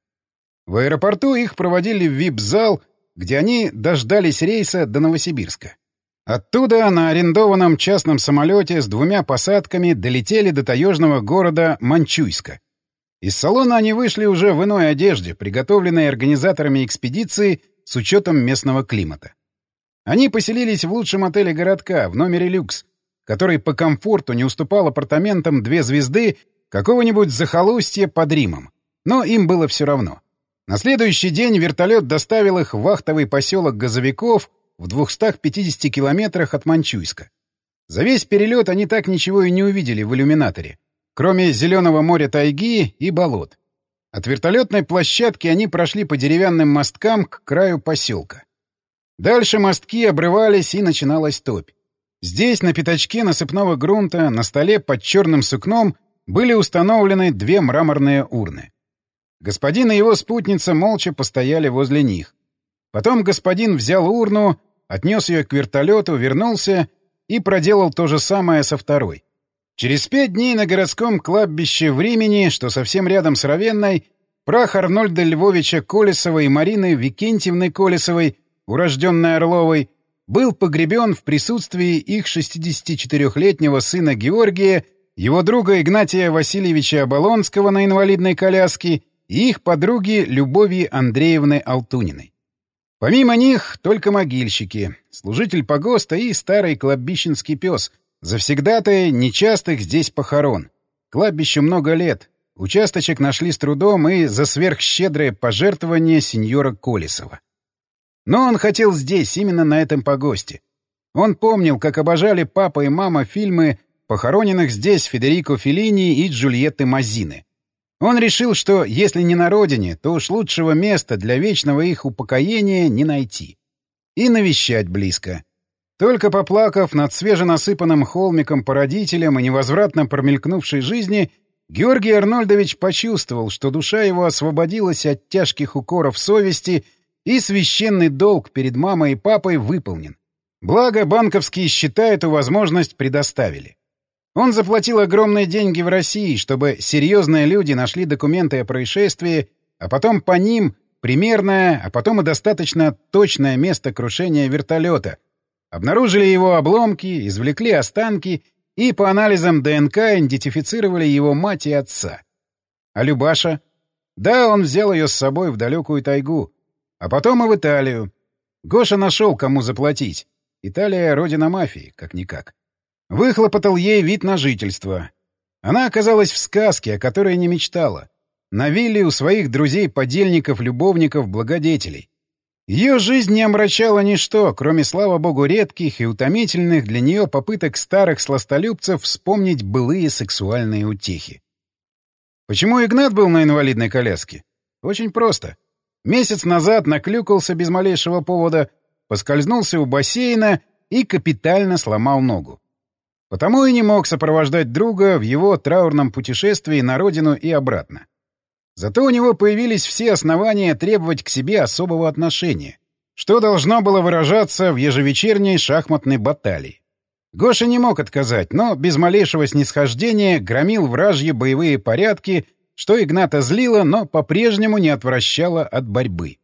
Speaker 1: В аэропорту их проводили в вип-зал, где они дождались рейса до Новосибирска. Оттуда на арендованном частном самолете с двумя посадками долетели до таежного города Манчуйска. Из салона они вышли уже в иной одежде, приготовленной организаторами экспедиции с учетом местного климата. Они поселились в лучшем отеле городка, в номере люкс, который по комфорту не уступал апартаментам две звезды какого-нибудь захолустья под Римом. Но им было все равно. На следующий день вертолет доставил их в вахтовый поселок газовиков в 250 километрах от Манчуйска. За весь перелет они так ничего и не увидели в иллюминаторе, кроме зеленого моря тайги и болот. От вертолетной площадки они прошли по деревянным мосткам к краю поселка. Дальше мостки обрывались, и начиналась топь. Здесь, на пятачке насыпного грунта, на столе под черным сукном были установлены две мраморные урны. Господин и его спутница молча постояли возле них. Потом господин взял урну, отнес ее к вертолету, вернулся и проделал то же самое со второй. Через пять дней на городском кладбище времени, что совсем рядом с Равенной, прах Арнольда Львовича Колесова и Марины Викентьевны Колесовой, урожденной Орловой, был погребен в присутствии их 64-летнего сына Георгия, его друга Игнатия Васильевича Оболонского на инвалидной коляске и их подруги Любови Андреевны Алтуниной. Помимо них только могильщики, служитель погоста и старый кладбищенский пес, завсегдатые нечастых здесь похорон. Кладбищу много лет. Участочек нашли с трудом и за сверхщедрое пожертвование сеньора Колесова. Но он хотел здесь, именно на этом погосте. Он помнил, как обожали папа и мама фильмы похороненных здесь Федерико Феллини и Джульетты Мазины. Он решил, что если не на родине, то уж лучшего места для вечного их упокоения не найти. И навещать близко. Только поплакав над свеженасыпанным холмиком по родителям и невозвратно промелькнувшей жизни, Георгий Арнольдович почувствовал, что душа его освободилась от тяжких укоров совести и священный долг перед мамой и папой выполнен. Благо, банковские счета эту возможность предоставили. Он заплатил огромные деньги в России, чтобы серьезные люди нашли документы о происшествии, а потом по ним примерное, а потом и достаточно точное место крушения вертолета. Обнаружили его обломки, извлекли останки и по анализам ДНК идентифицировали его мать и отца. А Любаша? Да, он взял ее с собой в далекую тайгу, а потом и в Италию. Гоша нашел, кому заплатить. Италия — родина мафии, как-никак. Выхлопотал ей вид на жительство. Она оказалась в сказке, о которой не мечтала. На вилле у своих друзей-подельников, любовников, благодетелей. Ее жизнь не омрачала ничто, кроме, слава богу, редких и утомительных для нее попыток старых сластолюбцев вспомнить былые сексуальные утехи. Почему Игнат был на инвалидной коляске? Очень просто. Месяц назад наклюкался без малейшего повода, поскользнулся у бассейна и капитально сломал ногу. Потому и не мог сопровождать друга в его траурном путешествии на родину и обратно. Зато у него появились все основания требовать к себе особого отношения, что должно было выражаться в ежевечерней шахматной баталии. Гоша не мог отказать, но без малейшего снисхождения громил вражьи боевые порядки, что Игната злило, но по-прежнему не отвращало от борьбы.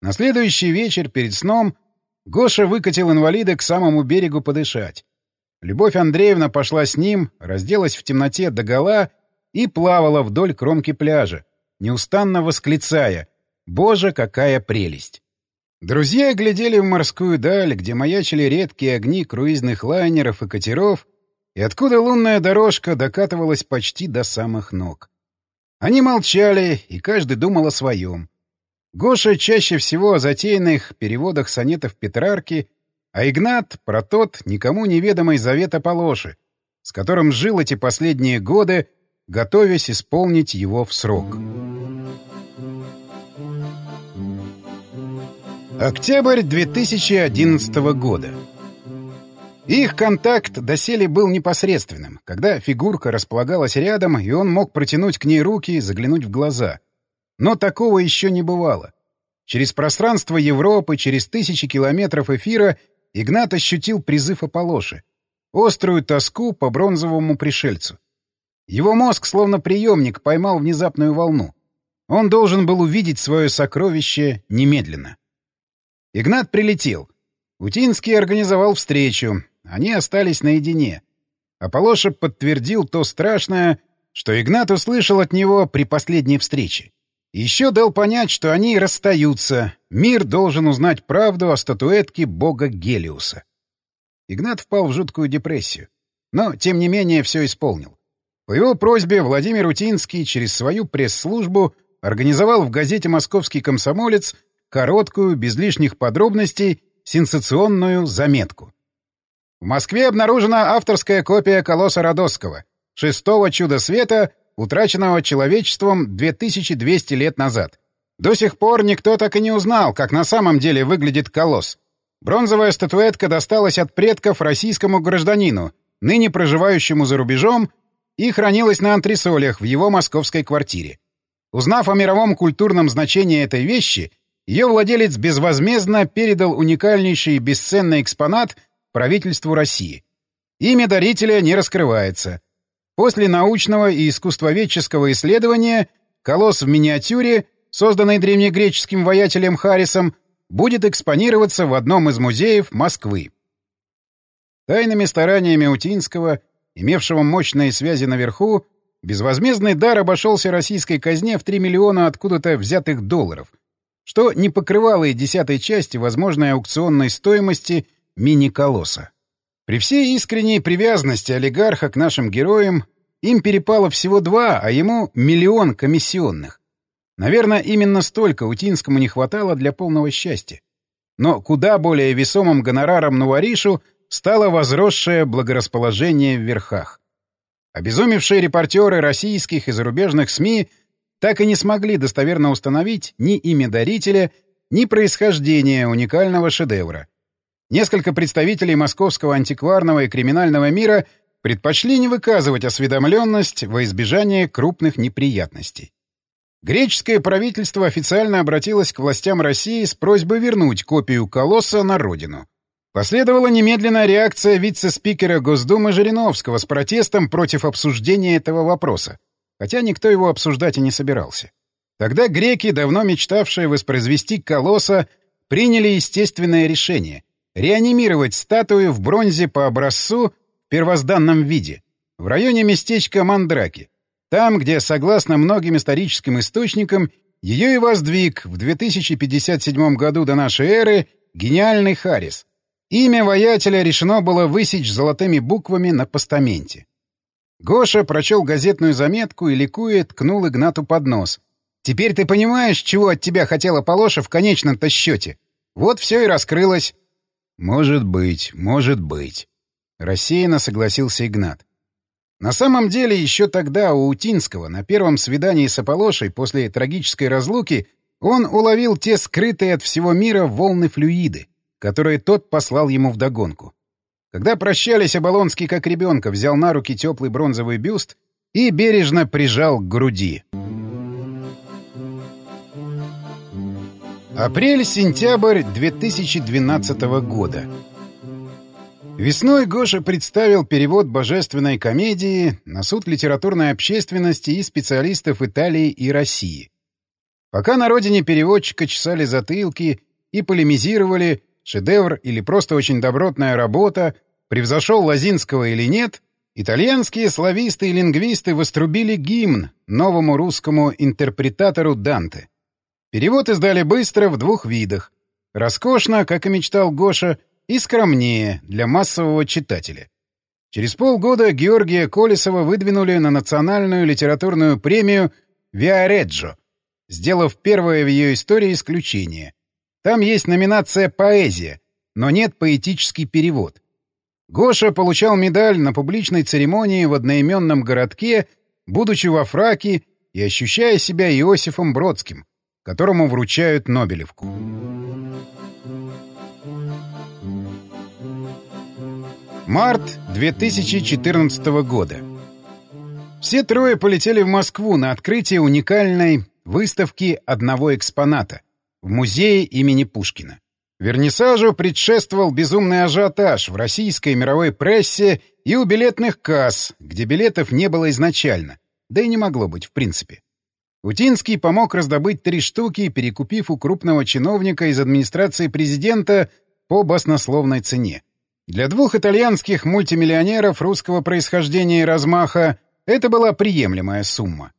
Speaker 1: На следующий вечер перед сном Гоша выкатил инвалида к самому берегу подышать. Любовь Андреевна пошла с ним, разделась в темноте догола и плавала вдоль кромки пляжа, неустанно восклицая «Боже, какая прелесть!». Друзья глядели в морскую даль, где маячили редкие огни круизных лайнеров и катеров, и откуда лунная дорожка докатывалась почти до самых ног. Они молчали, и каждый думал о своем. Гоша чаще всего о затеянных переводах сонетов Петрарки а Игнат — про тот никому неведомый завет Аполлоши, с которым жил эти последние годы, готовясь исполнить его в срок. Октябрь 2011 года. Их контакт доселе был непосредственным, когда фигурка располагалась рядом, и он мог протянуть к ней руки и заглянуть в глаза. Но такого еще не бывало. Через пространство Европы, через тысячи километров эфира Игнат ощутил призыв Аполлоши. Острую тоску по бронзовому пришельцу. Его мозг, словно приемник, поймал внезапную волну. Он должен был увидеть свое сокровище немедленно. Игнат прилетел. Утинский организовал встречу. Они остались наедине. Аполлоша подтвердил то страшное, что Игнат услышал от него при последней встрече. Еще дал понять, что они расстаются. Мир должен узнать правду о статуэтке бога Гелиуса. Игнат впал в жуткую депрессию. Но, тем не менее, все исполнил. По его просьбе Владимир Утинский через свою пресс-службу организовал в газете «Московский комсомолец» короткую, без лишних подробностей, сенсационную заметку. В Москве обнаружена авторская копия колосса Родосского, шестого чуда света, утраченного человечеством 2200 лет назад. До сих пор никто так и не узнал, как на самом деле выглядит колосс. Бронзовая статуэтка досталась от предков российскому гражданину, ныне проживающему за рубежом, и хранилась на антресолях в его московской квартире. Узнав о мировом культурном значении этой вещи, ее владелец безвозмездно передал уникальнейший и бесценный экспонат правительству России. Имя дарителя не раскрывается. После научного и искусствоведческого исследования колосс в миниатюре, созданный древнегреческим воятелем Харрисом, будет экспонироваться в одном из музеев Москвы. Тайными стараниями Утинского, имевшего мощные связи наверху, безвозмездный дар обошелся российской казне в 3 миллиона откуда-то взятых долларов, что не покрывало и десятой части возможной аукционной стоимости мини-колосса. При всей искренней привязанности олигарха к нашим героям им перепало всего два, а ему миллион комиссионных. Наверное, именно столько Утинскому не хватало для полного счастья. Но куда более весомым гонораром Нуваришу стало возросшее благорасположение в верхах. Обезумевшие репортеры российских и зарубежных СМИ так и не смогли достоверно установить ни имя дарителя, ни происхождение уникального шедевра — Несколько представителей московского антикварного и криминального мира предпочли не выказывать осведомленность во избежание крупных неприятностей. Греческое правительство официально обратилось к властям России с просьбой вернуть копию колосса на родину. Последовала немедленная реакция вице-спикера Госдумы Жириновского с протестом против обсуждения этого вопроса, хотя никто его обсуждать и не собирался. Тогда греки, давно мечтавшие воспроизвести колосса, приняли естественное решение реанимировать статую в бронзе по образцу в первозданном виде в районе местечка Мандраки, там, где, согласно многим историческим источникам, ее и воздвиг в 2057 году до нашей эры гениальный Харрис. Имя воятеля решено было высечь золотыми буквами на постаменте. Гоша прочел газетную заметку и, ликуя, ткнул Игнату под нос. «Теперь ты понимаешь, чего от тебя хотела Полоша в конечном-то счете? Вот все и раскрылось. «Может быть, может быть», — рассеянно согласился Игнат. На самом деле, еще тогда у Утинского, на первом свидании с Аполошей после трагической разлуки, он уловил те скрытые от всего мира волны флюиды, которые тот послал ему вдогонку. Когда прощались, Оболонский как ребенка взял на руки теплый бронзовый бюст и бережно прижал к груди. Апрель-сентябрь 2012 года. Весной Гоша представил перевод божественной комедии на суд литературной общественности и специалистов Италии и России. Пока на родине переводчика чесали затылки и полемизировали, шедевр или просто очень добротная работа, превзошел Лазинского или нет, итальянские слависты и лингвисты вострубили гимн новому русскому интерпретатору Данте — Перевод издали быстро в двух видах. Роскошно, как и мечтал Гоша, и скромнее для массового читателя. Через полгода Георгия Колесова выдвинули на национальную литературную премию «Виареджо», сделав первое в ее истории исключение. Там есть номинация «Поэзия», но нет поэтический перевод. Гоша получал медаль на публичной церемонии в одноименном городке, будучи во фраке и ощущая себя Иосифом Бродским — которому вручают Нобелевку. Март 2014 года. Все трое полетели в Москву на открытие уникальной выставки одного экспоната в музее имени Пушкина. Вернисажу предшествовал безумный ажиотаж в российской и мировой прессе и у билетных касс, где билетов не было изначально, да и не могло быть в принципе. Утинский помог раздобыть три штуки, перекупив у крупного чиновника из администрации президента по баснословной цене. Для двух итальянских мультимиллионеров русского происхождения и размаха это была приемлемая сумма.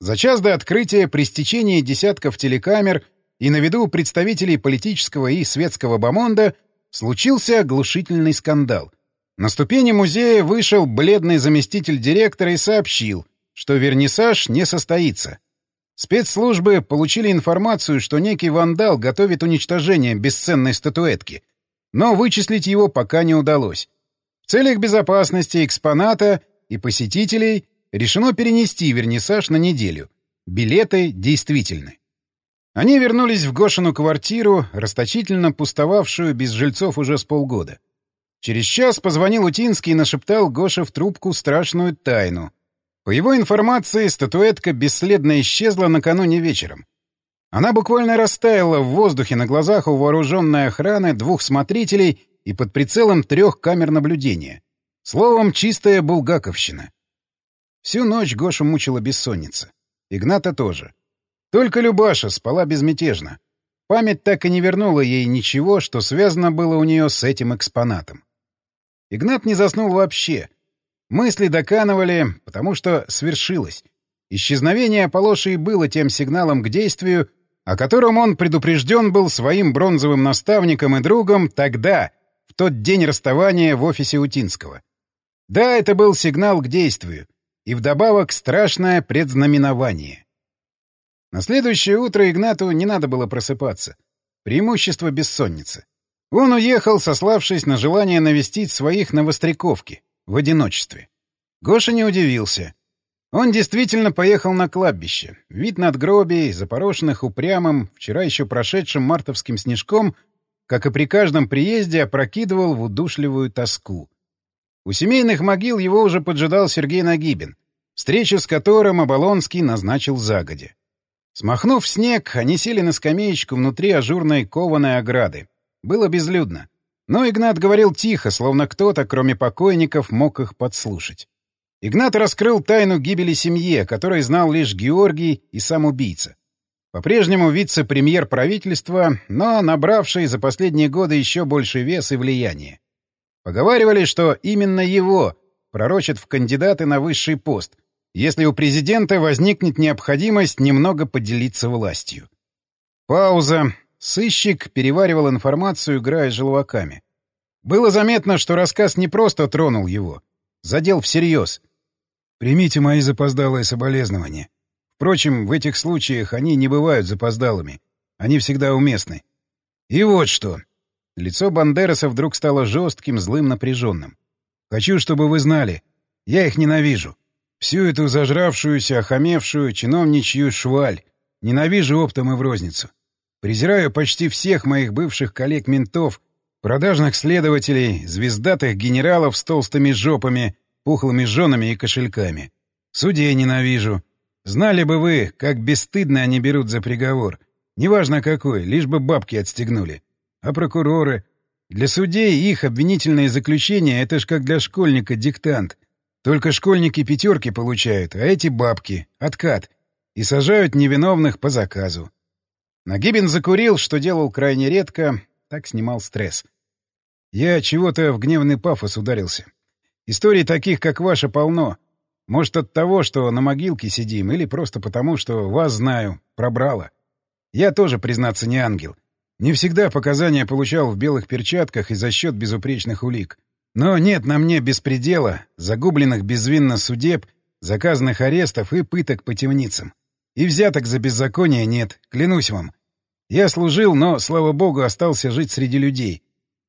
Speaker 1: За час до открытия при стечении десятков телекамер и на виду представителей политического и светского бомонда случился оглушительный скандал. На ступени музея вышел бледный заместитель директора и сообщил, что вернисаж не состоится. Спецслужбы получили информацию, что некий вандал готовит уничтожение бесценной статуэтки, но вычислить его пока не удалось. В целях безопасности экспоната и посетителей решено перенести вернисаж на неделю. Билеты действительны. Они вернулись в Гошину квартиру, расточительно пустовавшую без жильцов уже с полгода. Через час позвонил Утинский и нашептал Гоше в трубку страшную тайну — по его информации, статуэтка бесследно исчезла накануне вечером. Она буквально растаяла в воздухе на глазах у вооруженной охраны двух смотрителей и под прицелом трех камер наблюдения. Словом, чистая булгаковщина. Всю ночь Гошу мучила бессонница. Игната тоже. Только Любаша спала безмятежно. Память так и не вернула ей ничего, что связано было у нее с этим экспонатом. Игнат не заснул вообще — Мысли доканывали, потому что свершилось. Исчезновение Аполоши было тем сигналом к действию, о котором он предупрежден был своим бронзовым наставником и другом тогда, в тот день расставания в офисе Утинского. Да, это был сигнал к действию, и вдобавок страшное предзнаменование. На следующее утро Игнату не надо было просыпаться. Преимущество бессонницы. Он уехал, сославшись на желание навестить своих на Востряковке в одиночестве. Гоша не удивился. Он действительно поехал на кладбище. Вид надгробий, запорошенных упрямым, вчера еще прошедшим мартовским снежком, как и при каждом приезде, опрокидывал в удушливую тоску. У семейных могил его уже поджидал Сергей Нагибин, встречу с которым Оболонский назначил загоди. Смахнув снег, они сели на скамеечку внутри ажурной кованой ограды. Было безлюдно. Но Игнат говорил тихо, словно кто-то, кроме покойников, мог их подслушать. Игнат раскрыл тайну гибели семьи, о которой знал лишь Георгий и сам убийца. По-прежнему вице-премьер правительства, но набравший за последние годы еще больше вес и влияние. Поговаривали, что именно его пророчат в кандидаты на высший пост, если у президента возникнет необходимость немного поделиться властью. Пауза, Сыщик переваривал информацию, играя желваками. Было заметно, что рассказ не просто тронул его. Задел всерьез. «Примите мои запоздалые соболезнования. Впрочем, в этих случаях они не бывают запоздалыми. Они всегда уместны. И вот что». Лицо Бандераса вдруг стало жестким, злым, напряженным. «Хочу, чтобы вы знали. Я их ненавижу. Всю эту зажравшуюся, охамевшую, чиновничью шваль. Ненавижу оптом и в розницу. Презираю почти всех моих бывших коллег-ментов, продажных следователей, звездатых генералов с толстыми жопами, пухлыми женами и кошельками. Судей ненавижу. Знали бы вы, как бесстыдно они берут за приговор. Неважно какой, лишь бы бабки отстегнули. А прокуроры? Для судей их обвинительное заключение — это ж как для школьника диктант. Только школьники пятерки получают, а эти бабки — откат. И сажают невиновных по заказу. Нагибин закурил, что делал крайне редко, так снимал стресс. Я чего-то в гневный пафос ударился. Историй таких, как ваша, полно. Может, от того, что на могилке сидим, или просто потому, что вас знаю, пробрало. Я тоже, признаться, не ангел. Не всегда показания получал в белых перчатках и за счет безупречных улик. Но нет на мне беспредела, загубленных безвинно судеб, заказанных арестов и пыток по темницам. И взяток за беззаконие нет, клянусь вам. Я служил, но, слава богу, остался жить среди людей.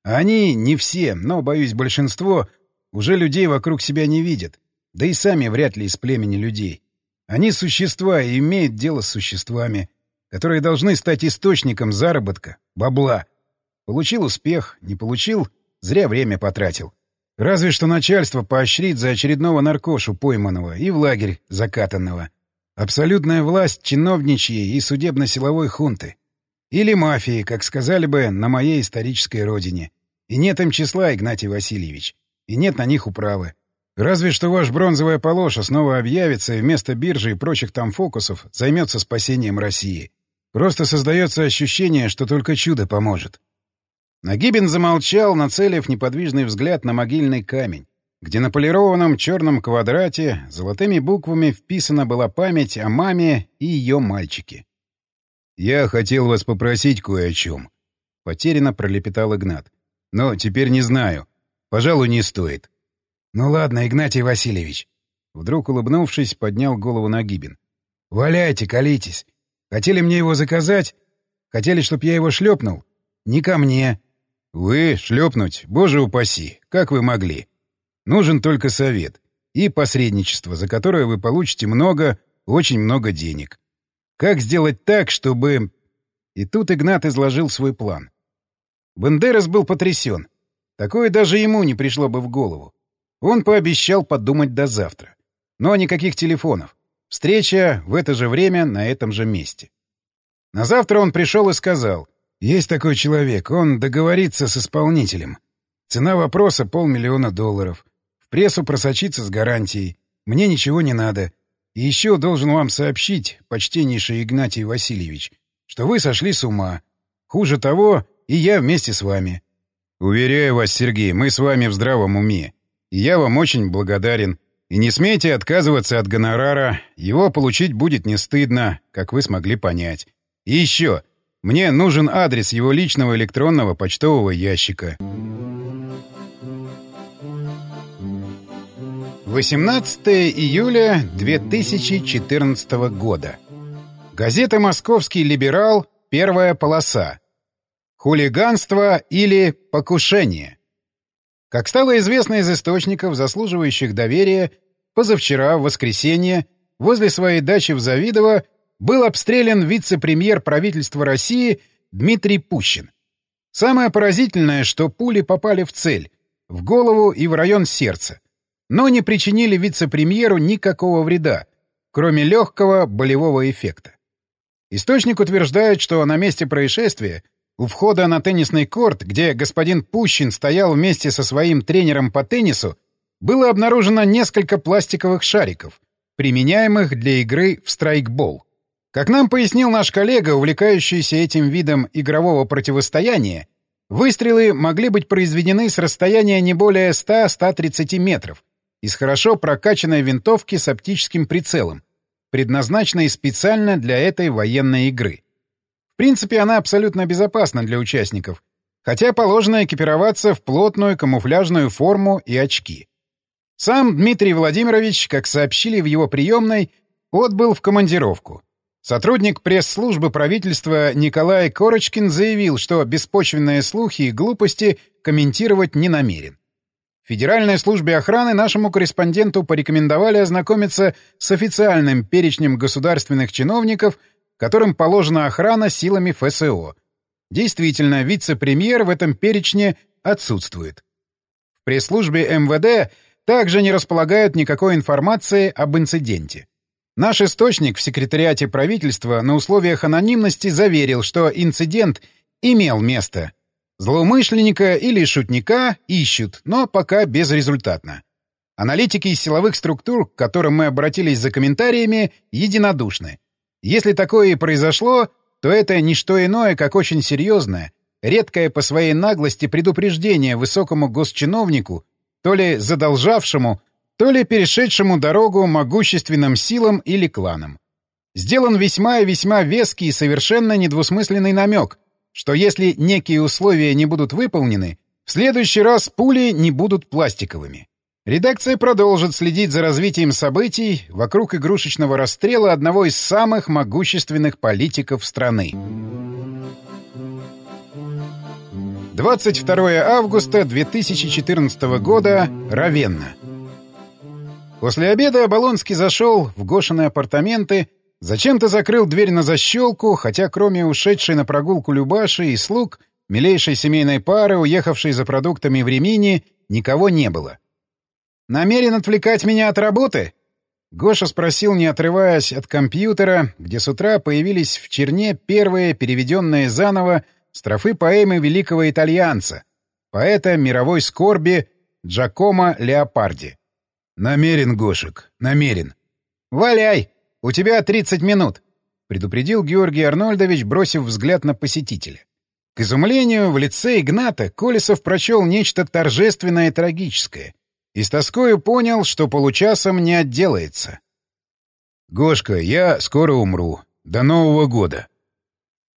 Speaker 1: А они, не все, но, боюсь, большинство, уже людей вокруг себя не видят. Да и сами вряд ли из племени людей. Они существа и имеют дело с существами, которые должны стать источником заработка, бабла. Получил успех, не получил — зря время потратил. Разве что начальство поощрит за очередного наркошу пойманного и в лагерь закатанного. Абсолютная власть чиновничьей и судебно-силовой хунты. Или мафии, как сказали бы на моей исторической родине. И нет им числа, Игнатий Васильевич. И нет на них управы. Разве что ваш бронзовая полоша снова объявится и вместо биржи и прочих там фокусов займется спасением России. Просто создается ощущение, что только чудо поможет. Нагибин замолчал, нацелив неподвижный взгляд на могильный камень, где на полированном черном квадрате золотыми буквами вписана была память о маме и ее мальчике. «Я хотел вас попросить кое о чем», — потерянно пролепетал Игнат. «Но теперь не знаю. Пожалуй, не стоит». «Ну ладно, Игнатий Васильевич». Вдруг, улыбнувшись, поднял голову Нагибин. «Валяйте, колитесь. Хотели мне его заказать? Хотели, чтоб я его шлепнул? Не ко мне». «Вы шлепнуть? Боже упаси! Как вы могли? Нужен только совет и посредничество, за которое вы получите много, очень много денег. Как сделать так, чтобы... И тут Игнат изложил свой план. Бендерас был потрясен. Такое даже ему не пришло бы в голову. Он пообещал подумать до завтра. Но никаких телефонов. Встреча в это же время на этом же месте. На завтра он пришел и сказал, «Есть такой человек, он договорится с исполнителем. Цена вопроса — полмиллиона долларов. В прессу просочиться с гарантией. Мне ничего не надо. И еще должен вам сообщить, почтеннейший Игнатий Васильевич, что вы сошли с ума. Хуже того, и я вместе с вами. Уверяю вас, Сергей, мы с вами в здравом уме. Я вам очень благодарен. И не смейте отказываться от гонорара. Его получить будет не стыдно, как вы смогли понять. И еще. Мне нужен адрес его личного электронного почтового ящика. 18 июля 2014 года. Газета «Московский либерал», первая полоса. Хулиганство или покушение. Как стало известно из источников, заслуживающих доверия, позавчера, в воскресенье, возле своей дачи в Завидово был обстрелян вице-премьер правительства России Дмитрий Пущин. Самое поразительное, что пули попали в цель, в голову и в район сердца но не причинили вице-премьеру никакого вреда, кроме легкого болевого эффекта. Источник утверждает, что на месте происшествия, у входа на теннисный корт, где господин Пущин стоял вместе со своим тренером по теннису, было обнаружено несколько пластиковых шариков, применяемых для игры в страйкбол. Как нам пояснил наш коллега, увлекающийся этим видом игрового противостояния, выстрелы могли быть произведены с расстояния не более 100-130 метров, из хорошо прокачанной винтовки с оптическим прицелом, предназначенной специально для этой военной игры. Принципе, она абсолютно безопасна для участников, хотя положено экипироваться в плотную камуфляжную форму и очки. Сам Дмитрий Владимирович, как сообщили в его приемной, отбыл в командировку. Сотрудник пресс-службы правительства Николай Корочкин заявил, что беспочвенные слухи и глупости комментировать не намерен. Федеральной службе охраны нашему корреспонденту порекомендовали ознакомиться с официальным перечнем государственных чиновников, которым положена охрана силами ФСО. Действительно, вице-премьер в этом перечне отсутствует. В пресс-службе МВД также не располагают никакой информации об инциденте. Наш источник в секретариате правительства на условиях анонимности заверил, что инцидент имел место — Злоумышленника или шутника ищут, но пока безрезультатно. Аналитики из силовых структур, к которым мы обратились за комментариями, единодушны. Если такое и произошло, то это не что иное, как очень серьезное, редкое по своей наглости предупреждение высокому госчиновнику, то ли задолжавшему, то ли перешедшему дорогу могущественным силам или кланам. Сделан весьма и весьма веский и совершенно недвусмысленный намек — что если некие условия не будут выполнены, в следующий раз пули не будут пластиковыми. Редакция продолжит следить за развитием событий вокруг игрушечного расстрела одного из самых могущественных политиков страны. 22 августа 2014 года. Равенна. После обеда Оболонский зашел в Гошины апартаменты Зачем-то закрыл дверь на защелку, хотя кроме ушедшей на прогулку Любаши и слуг, милейшей семейной пары, уехавшей за продуктами в Ремини, никого не было. «Намерен отвлекать меня от работы?» Гоша спросил, не отрываясь от компьютера, где с утра появились в черне первые, переведенные заново, строфы поэмы великого итальянца, поэта мировой скорби Джакомо Леопарди.
Speaker 3: «Намерен, Гошек, намерен».
Speaker 1: «Валяй! У тебя 30 минут!» — предупредил Георгий Арнольдович, бросив взгляд на посетителя. К изумлению, в лице Игната Колесов прочел нечто торжественное и трагическое. И с тоскою понял, что получасом не отделается.
Speaker 3: «Гошка, я скоро умру. До Нового года».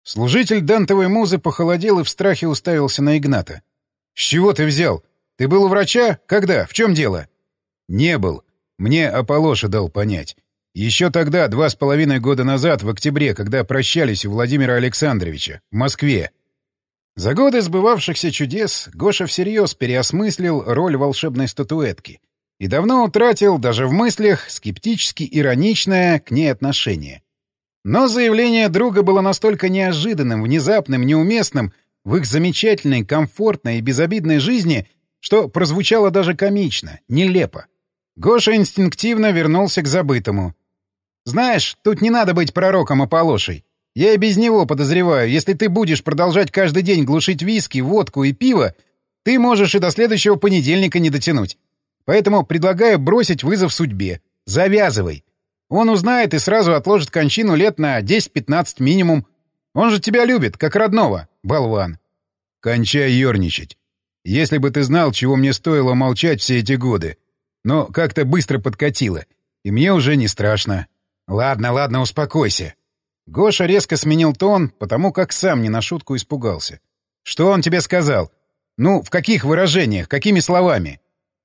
Speaker 1: Служитель дантовой музы похолодел и в страхе уставился на Игната. «С чего ты взял? Ты был у врача? Когда? В чем дело?»
Speaker 3: «Не был. Мне Аполоша дал понять. Еще тогда, два с половиной года назад, в октябре, когда прощались у Владимира Александровича, в Москве.
Speaker 1: За годы сбывавшихся чудес Гоша всерьез переосмыслил роль волшебной статуэтки и давно утратил даже в мыслях скептически ироничное к ней отношение. Но заявление друга было настолько неожиданным, внезапным, неуместным в их замечательной, комфортной и безобидной жизни, что прозвучало даже комично, нелепо. Гоша инстинктивно вернулся к забытому. «Знаешь, тут не надо быть пророком Аполошей. Я и без него подозреваю, если ты будешь продолжать каждый день глушить виски, водку и пиво, ты можешь и до следующего понедельника не дотянуть. Поэтому предлагаю бросить вызов судьбе. Завязывай. Он узнает и сразу отложит кончину лет на 10-15 минимум. Он же тебя любит, как родного, болван.
Speaker 3: Кончай ерничать. Если бы ты знал, чего мне стоило молчать все эти годы. Но как-то быстро подкатило, и мне уже не страшно.
Speaker 1: Ладно, ладно, успокойся. Гоша резко сменил тон, потому как сам не на шутку испугался. «Что он тебе сказал? Ну, в каких выражениях, какими словами?»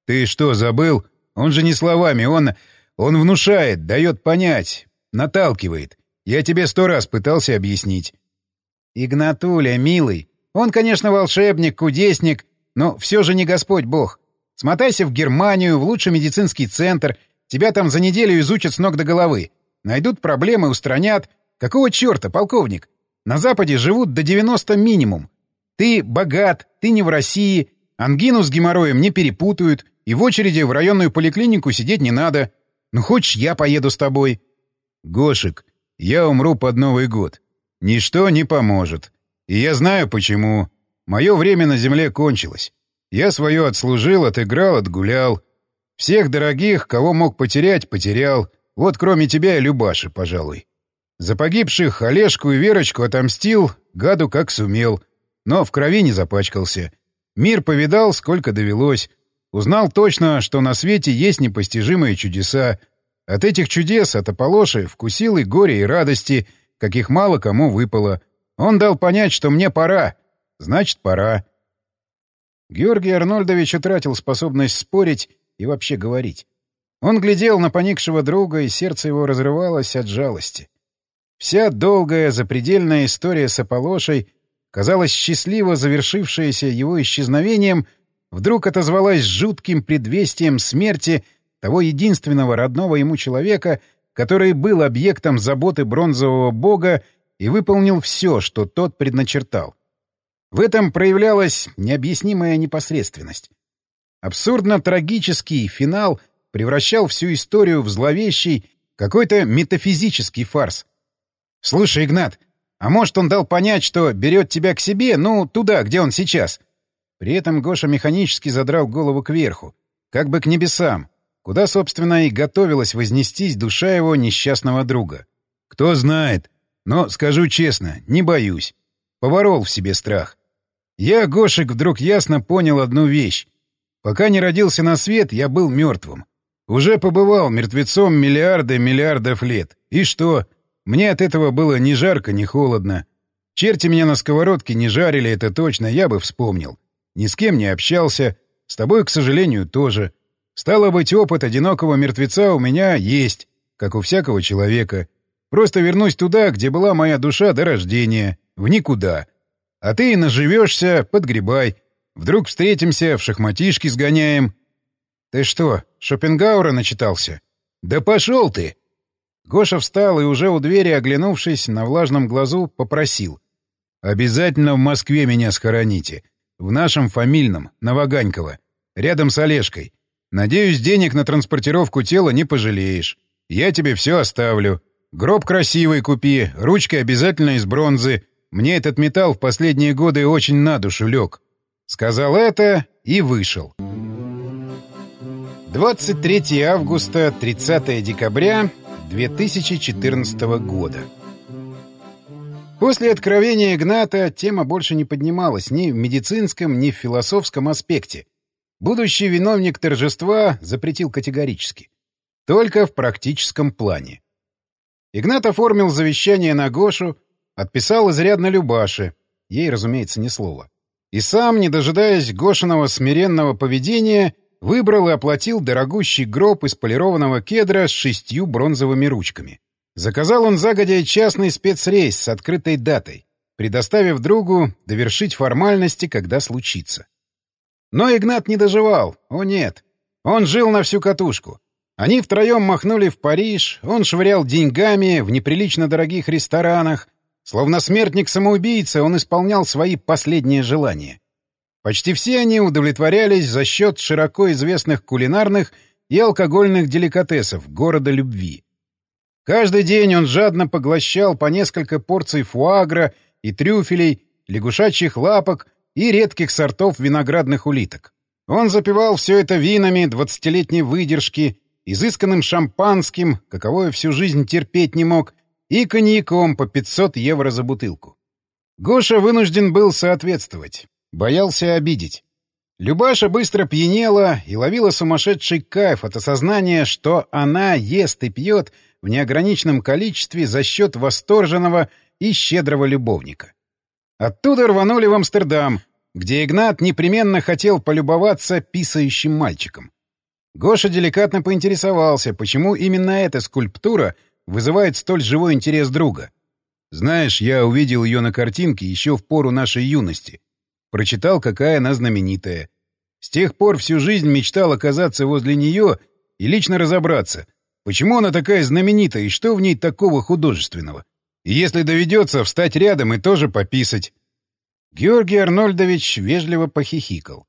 Speaker 3: «Ты что, забыл? Он же не словами, он... он внушает, дает понять, наталкивает. Я тебе сто раз пытался объяснить».
Speaker 1: «Игнатуля, милый, он, конечно, волшебник, кудесник, но все же не Господь Бог. Смотайся в Германию, в лучший медицинский центр, тебя там за неделю изучат с ног до головы. Найдут проблемы, устранят, Какого черта, полковник? На Западе живут до 90 минимум. Ты богат, ты не в России, ангину с геморроем не перепутают, и в очереди в районную поликлинику сидеть не надо. Ну, хочешь, я поеду с тобой?
Speaker 3: Гошек, я умру под Новый год. Ничто не поможет. И я знаю, почему. Мое время на земле кончилось. Я свое отслужил, отыграл, отгулял. Всех дорогих, кого мог потерять, потерял. Вот кроме тебя и Любаши, пожалуй. За погибших Олежку и Верочку отомстил, гаду как сумел, но в крови не запачкался. Мир повидал, сколько довелось. Узнал точно, что на свете есть непостижимые чудеса. От этих чудес, от Аполоши, вкусил и горе, и радости, каких мало кому выпало. Он дал понять, что мне пора. Значит, пора. Георгий Арнольдович утратил способность спорить и вообще говорить. Он глядел на поникшего друга, и сердце его разрывалось от жалости. Вся долгая запредельная история с Аполошей, казалось, счастливо завершившаяся его исчезновением, вдруг отозвалась жутким предвестием смерти того единственного родного ему человека, который был объектом заботы бронзового бога и выполнил все, что тот предначертал. В этом проявлялась необъяснимая непосредственность. Абсурдно-трагический финал превращал всю историю в зловещий, какой-то метафизический фарс — «Слушай, Игнат, а может, он дал понять, что берет тебя к себе, ну, туда, где он сейчас?» При этом Гоша механически задрал голову кверху, как бы к небесам, куда, собственно, и готовилась вознестись душа его несчастного друга. «Кто знает. Но, скажу честно, не боюсь. Поборол в себе страх. Я, Гошек, вдруг ясно понял одну вещь. Пока не родился на свет, я был мертвым. Уже побывал мертвецом миллиарды миллиардов лет. И что? Мне от этого было ни жарко, ни холодно. Черти меня на сковородке не жарили, это точно, я бы вспомнил. Ни с кем не общался. С тобой, к сожалению, тоже. Стало быть, опыт одинокого мертвеца у меня есть, как у всякого человека. Просто вернусь туда, где была моя душа до рождения, в никуда. А ты и наживешься, подгребай. Вдруг встретимся, в шахматишки сгоняем.
Speaker 1: Ты что, Шопенгаура начитался?
Speaker 3: Да пошел ты!
Speaker 1: Гоша встал и уже у двери, оглянувшись на влажном глазу, попросил.
Speaker 3: «Обязательно в Москве меня схороните. В нашем фамильном, на Ваганьково.
Speaker 1: рядом с Олежкой. Надеюсь, денег на транспортировку тела не пожалеешь. Я тебе все оставлю. Гроб красивый купи, ручка обязательно из бронзы. Мне этот металл в последние годы очень на душу лег. Сказал это и вышел. 23 августа, 30 декабря 2014 года. После откровения Игната тема больше не поднималась ни в медицинском, ни в философском аспекте. Будущий виновник торжества запретил категорически. Только в практическом плане. Игнат оформил завещание на Гошу, отписал изрядно Любаше, ей, разумеется, ни слова. И сам, не дожидаясь Гошиного смиренного поведения, выбрал и оплатил дорогущий гроб из полированного кедра с шестью бронзовыми ручками. Заказал он загодя частный спецрейс с открытой датой, предоставив другу довершить формальности, когда случится. Но Игнат не доживал, о нет. Он жил на всю катушку. Они втроем махнули в Париж, он швырял деньгами в неприлично дорогих ресторанах. Словно смертник-самоубийца, он исполнял свои последние желания. Почти все они удовлетворялись за счет широко известных кулинарных и алкогольных деликатесов города любви. Каждый день он жадно поглощал по несколько порций фуагра и трюфелей, лягушачьих лапок и редких сортов виноградных улиток. Он запивал все это винами двадцатилетней выдержки, изысканным шампанским, каковое всю жизнь терпеть не мог, и коньяком по 500 евро за бутылку. Гоша вынужден был соответствовать. Боялся обидеть. Любаша быстро пьянела и ловила сумасшедший кайф от осознания, что она ест и пьет в неограниченном количестве за счет восторженного и щедрого любовника. Оттуда рванули в Амстердам, где Игнат непременно хотел полюбоваться писающим мальчиком. Гоша деликатно поинтересовался, почему именно эта скульптура вызывает столь живой интерес друга. «Знаешь, я увидел ее на картинке еще в пору нашей юности. Прочитал, какая она знаменитая. С тех пор всю жизнь мечтал оказаться возле нее и лично разобраться, Почему она такая знаменитая и что в ней такого художественного? И если доведется, встать рядом и тоже пописать. Георгий Арнольдович вежливо похихикал.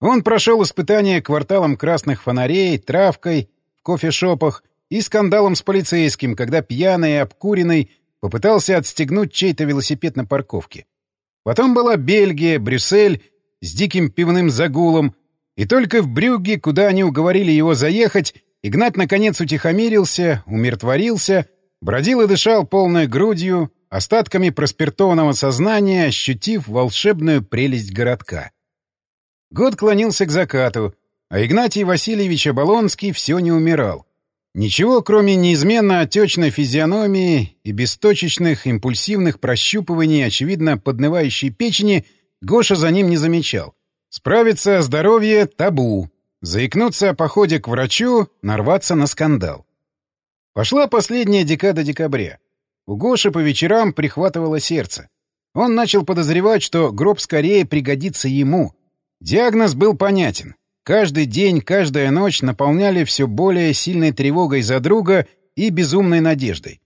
Speaker 1: Он прошел испытание кварталом красных фонарей, травкой, в кофешопах и скандалом с полицейским, когда пьяный и обкуренный попытался отстегнуть чей-то велосипед на парковке. Потом была Бельгия, Брюссель с диким пивным загулом, и только в Брюгге, куда они уговорили его заехать, Игнат, наконец, утихомирился, умиротворился, бродил и дышал полной грудью, остатками проспиртованного сознания, ощутив волшебную прелесть городка. Год клонился к закату, а Игнатий Васильевич Оболонский все не умирал. Ничего, кроме неизменно отечной физиономии и бесточечных импульсивных прощупываний, очевидно, поднывающей печени, Гоша за ним не замечал. Справиться о здоровье — табу, Заикнуться о походе к врачу, нарваться на скандал. Пошла последняя декада декабря. У Гоши по вечерам прихватывало сердце. Он начал подозревать, что гроб скорее пригодится ему. Диагноз был понятен. Каждый день, каждая ночь наполняли все более сильной тревогой за друга и безумной надеждой.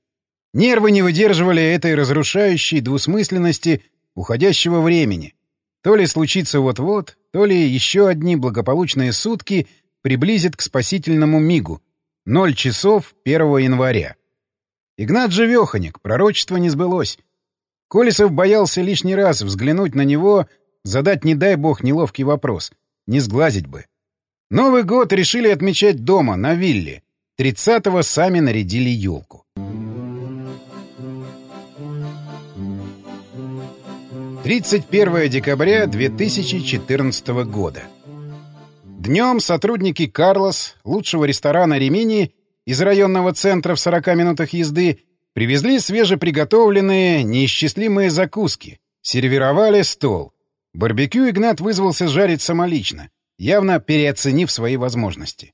Speaker 1: Нервы не выдерживали этой разрушающей двусмысленности уходящего времени. То ли случится вот-вот, то ли еще одни благополучные сутки приблизит к спасительному мигу. Ноль часов 1 января. Игнат живеханик, пророчество не сбылось. Колесов боялся лишний раз взглянуть на него, задать, не дай бог, неловкий вопрос. Не сглазить бы. Новый год решили отмечать дома, на вилле. 30-го сами нарядили елку. 31 декабря 2014 года. Днем сотрудники «Карлос», лучшего ресторана «Ремини» из районного центра в 40 минутах езды, привезли свежеприготовленные, неисчислимые закуски, сервировали стол. Барбекю Игнат вызвался жарить самолично, явно переоценив свои возможности.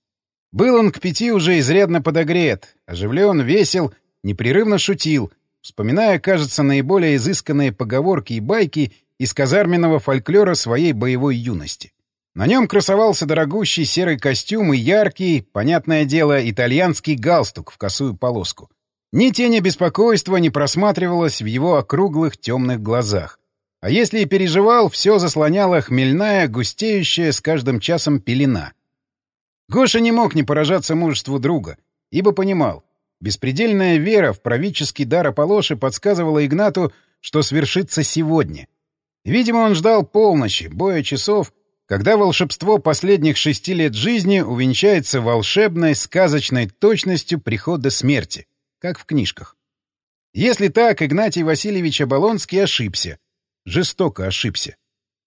Speaker 1: Был он к пяти уже изрядно подогрет, оживлен, весел, непрерывно шутил — вспоминая, кажется, наиболее изысканные поговорки и байки из казарменного фольклора своей боевой юности. На нем красовался дорогущий серый костюм и яркий, понятное дело, итальянский галстук в косую полоску. Ни тени беспокойства не просматривалось в его округлых темных глазах. А если и переживал, все заслоняла хмельная, густеющая с каждым часом пелена. Гоша не мог не поражаться мужеству друга, ибо понимал, беспредельная вера в правительский дар Аполлоши подсказывала Игнату, что свершится сегодня. Видимо, он ждал полночи, боя часов, когда волшебство последних шести лет жизни увенчается волшебной, сказочной точностью прихода смерти, как в книжках. Если так, Игнатий Васильевич Оболонский ошибся. Жестоко ошибся.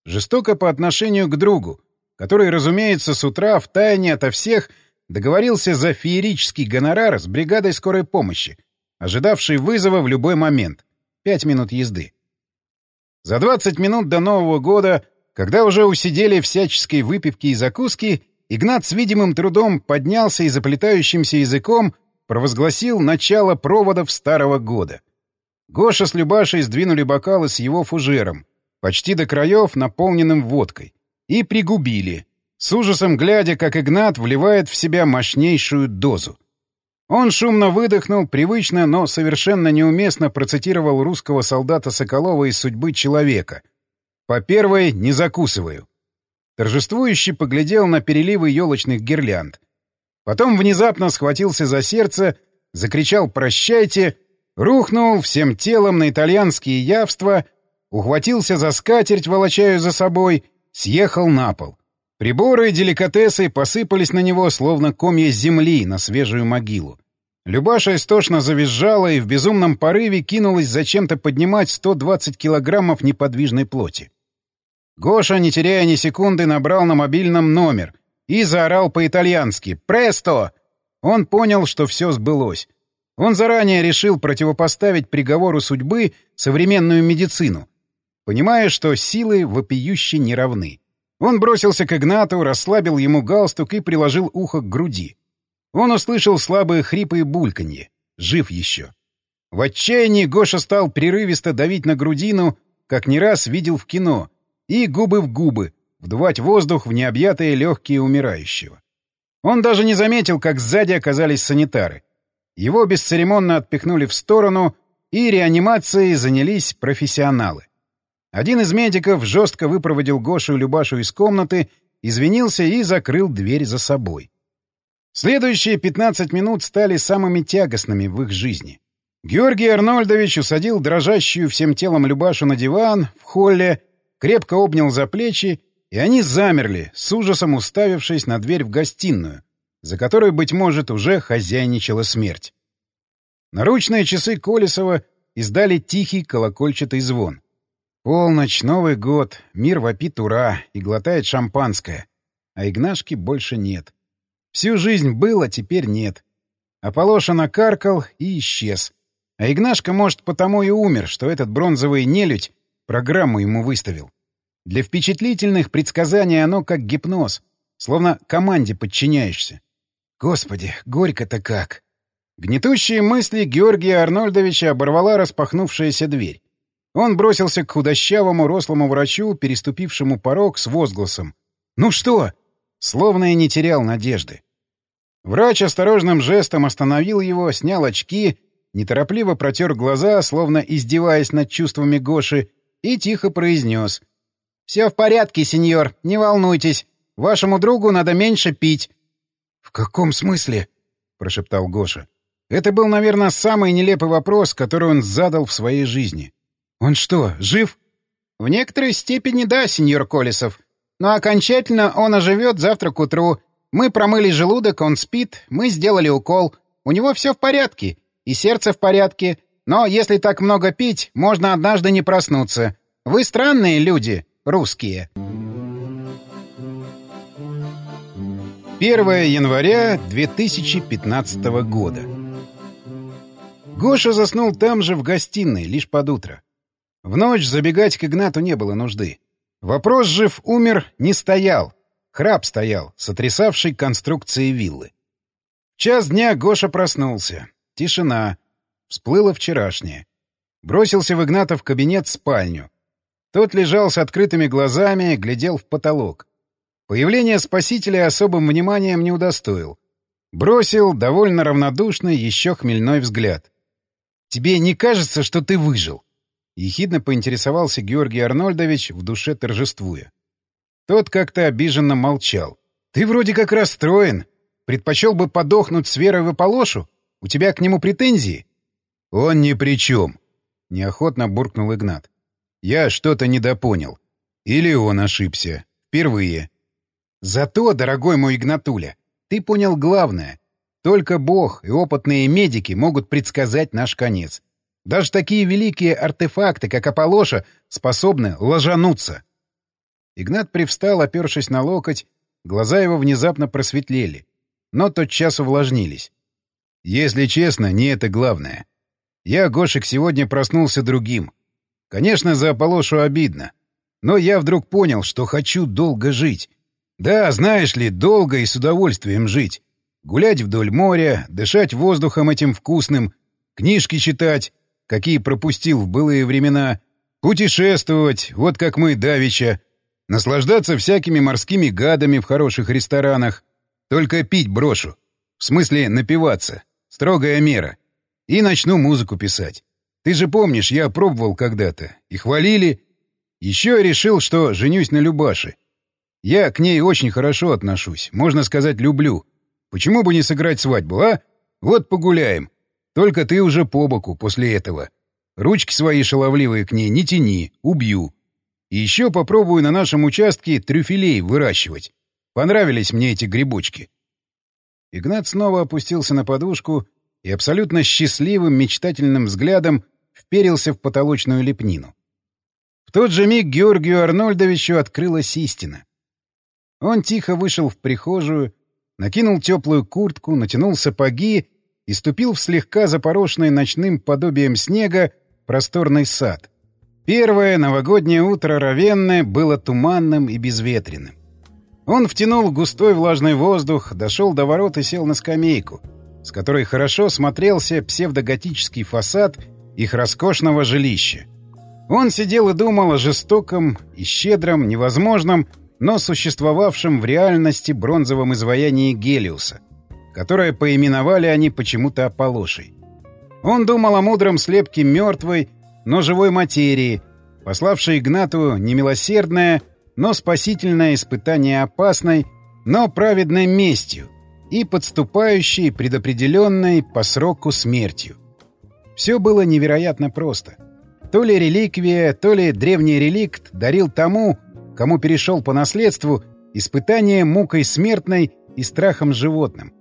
Speaker 1: Жестоко по отношению к другу, который, разумеется, с утра в тайне ото всех договорился за феерический гонорар с бригадой скорой помощи, ожидавшей вызова в любой момент. Пять минут язды. За 20 минут до Нового года, когда уже усидели всяческой выпивки и закуски, Игнат с видимым трудом поднялся и заплетающимся языком провозгласил начало проводов Старого года. Гоша с Любашей сдвинули бокалы с его фужером, почти до краев, наполненным водкой, и пригубили, с ужасом глядя, как Игнат вливает в себя мощнейшую дозу. Он шумно выдохнул, привычно, но совершенно неуместно процитировал русского солдата Соколова из «Судьбы человека». «По первой не закусываю». Торжествующий поглядел на переливы елочных гирлянд. Потом внезапно схватился за сердце, закричал «Прощайте!», рухнул всем телом на итальянские явства, ухватился за скатерть, волочаю за собой, съехал на пол. Приборы и деликатесы посыпались на него, словно комья земли на свежую могилу. Любаша истошно завизжала и в безумном порыве кинулась зачем-то поднимать 120 килограммов неподвижной плоти. Гоша, не теряя ни секунды, набрал на мобильном номер и заорал по-итальянски «Престо!». Он понял, что все сбылось. Он заранее решил противопоставить приговору судьбы современную медицину, понимая, что силы вопиюще неравны. Он бросился к Игнату, расслабил ему галстук и приложил ухо к груди. Он услышал слабые хрипы и бульканье. Жив еще. В отчаянии Гоша стал прерывисто давить на грудину, как не раз видел в кино, и губы в губы, вдувать воздух в необъятые легкие умирающего. Он даже не заметил, как сзади оказались санитары. Его бесцеремонно отпихнули в сторону, и реанимацией занялись профессионалы. Один из медиков жестко выпроводил Гошу и Любашу из комнаты, извинился и закрыл дверь за собой. Следующие 15 минут стали самыми тягостными в их жизни. Георгий Арнольдович усадил дрожащую всем телом Любашу на диван в холле, крепко обнял за плечи, и они замерли, с ужасом уставившись на дверь в гостиную, за которой, быть может, уже хозяйничала смерть. Наручные часы Колесова издали тихий колокольчатый звон. Полночь, Новый год, мир вопит ура и глотает шампанское. А Игнашки больше нет. Всю жизнь было, теперь нет. Аполоша накаркал и исчез. А Игнашка, может, потому и умер, что этот бронзовый нелюдь программу ему выставил. Для впечатлительных предсказаний оно как гипноз, словно команде подчиняешься. Господи, горько-то как! Гнетущие мысли Георгия Арнольдовича оборвала распахнувшаяся дверь. Он бросился к худощавому рослому врачу, переступившему порог с возгласом. «Ну что?» Словно и не терял надежды. Врач осторожным жестом остановил его, снял очки, неторопливо протер глаза, словно издеваясь над чувствами Гоши, и тихо произнес. «Все в порядке, сеньор, не волнуйтесь. Вашему другу надо меньше пить». «В каком смысле?» — прошептал Гоша. Это был, наверное, самый нелепый вопрос, который он задал в своей жизни. «Он что, жив?» «В некоторой степени да, сеньор Колесов. Но окончательно он оживет завтра к утру. Мы промыли желудок, он спит, мы сделали укол. У него все в порядке. И сердце в порядке. Но если так много пить, можно однажды не проснуться. Вы странные люди, русские». 1 января 2015 года. Гоша заснул там же, в гостиной, лишь под утро. В ночь забегать к Игнату не было нужды. Вопрос жив-умер не стоял. Храп стоял, сотрясавший конструкции виллы. В час дня Гоша проснулся. Тишина. Всплыло вчерашнее. Бросился в Игната в кабинет спальню. Тот лежал с открытыми глазами, глядел в потолок. Появление спасителя особым вниманием не удостоил. Бросил довольно равнодушный, еще хмельной взгляд. «Тебе не кажется, что ты выжил?» Ехидно поинтересовался Георгий Арнольдович, в душе торжествуя. Тот как-то обиженно молчал. «Ты вроде как расстроен. Предпочел бы подохнуть с Верой в Аполошу? У тебя к нему претензии?» «Он ни при чем», — неохотно буркнул Игнат. «Я что-то недопонял. Или он ошибся. Впервые». «Зато, дорогой мой Игнатуля, ты понял главное. Только Бог и опытные медики могут предсказать наш конец. Даже такие великие артефакты, как Аполоша, способны ложануться. Игнат привстал, опершись на локоть, глаза его внезапно просветлели, но тотчас увлажнились. Если честно, не это главное. Я, Гошек, сегодня проснулся другим. Конечно, за Аполошу обидно. Но я вдруг понял, что хочу долго жить. Да, знаешь ли, долго и с удовольствием жить. Гулять вдоль моря, дышать воздухом этим вкусным, книжки читать, какие пропустил в былые времена, путешествовать, вот как мы давеча, наслаждаться всякими морскими гадами в хороших ресторанах, только пить брошу, в смысле напиваться, строгая мера, и начну музыку писать. Ты же помнишь, я пробовал когда-то, и хвалили. Еще я решил, что женюсь на Любаше. Я к ней очень хорошо отношусь, можно сказать, люблю. Почему бы не сыграть свадьбу, а? Вот погуляем. Только ты уже по боку после этого. Ручки свои шаловливые к ней не тяни, убью. И еще попробую на нашем участке трюфелей выращивать. Понравились мне эти грибочки. Игнат снова опустился на подушку и абсолютно счастливым мечтательным взглядом вперился в потолочную лепнину. В тот же миг Георгию Арнольдовичу открылась истина. Он тихо вышел в прихожую, накинул теплую куртку, натянул сапоги и ступил в слегка запорошенный ночным подобием снега просторный сад. Первое новогоднее утро Равенны было туманным и безветренным. Он втянул густой влажный воздух, дошел до ворот и сел на скамейку, с которой хорошо смотрелся псевдоготический фасад их роскошного жилища. Он сидел и думал о жестоком и щедром, невозможном, но существовавшем в реальности бронзовом изваянии Гелиуса, которое поименовали они почему-то Аполлошей. Он думал о мудром слепке мертвой, но живой материи, пославшей Игнату немилосердное, но спасительное испытание опасной, но праведной местью и подступающей, предопределенной по сроку смертью. Все было невероятно просто. То ли реликвия, то ли древний реликт дарил тому, кому перешел по наследству, испытание мукой смертной и страхом животным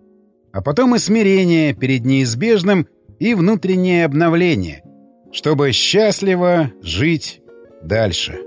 Speaker 1: а потом и смирение перед неизбежным и внутреннее обновление, чтобы счастливо жить дальше.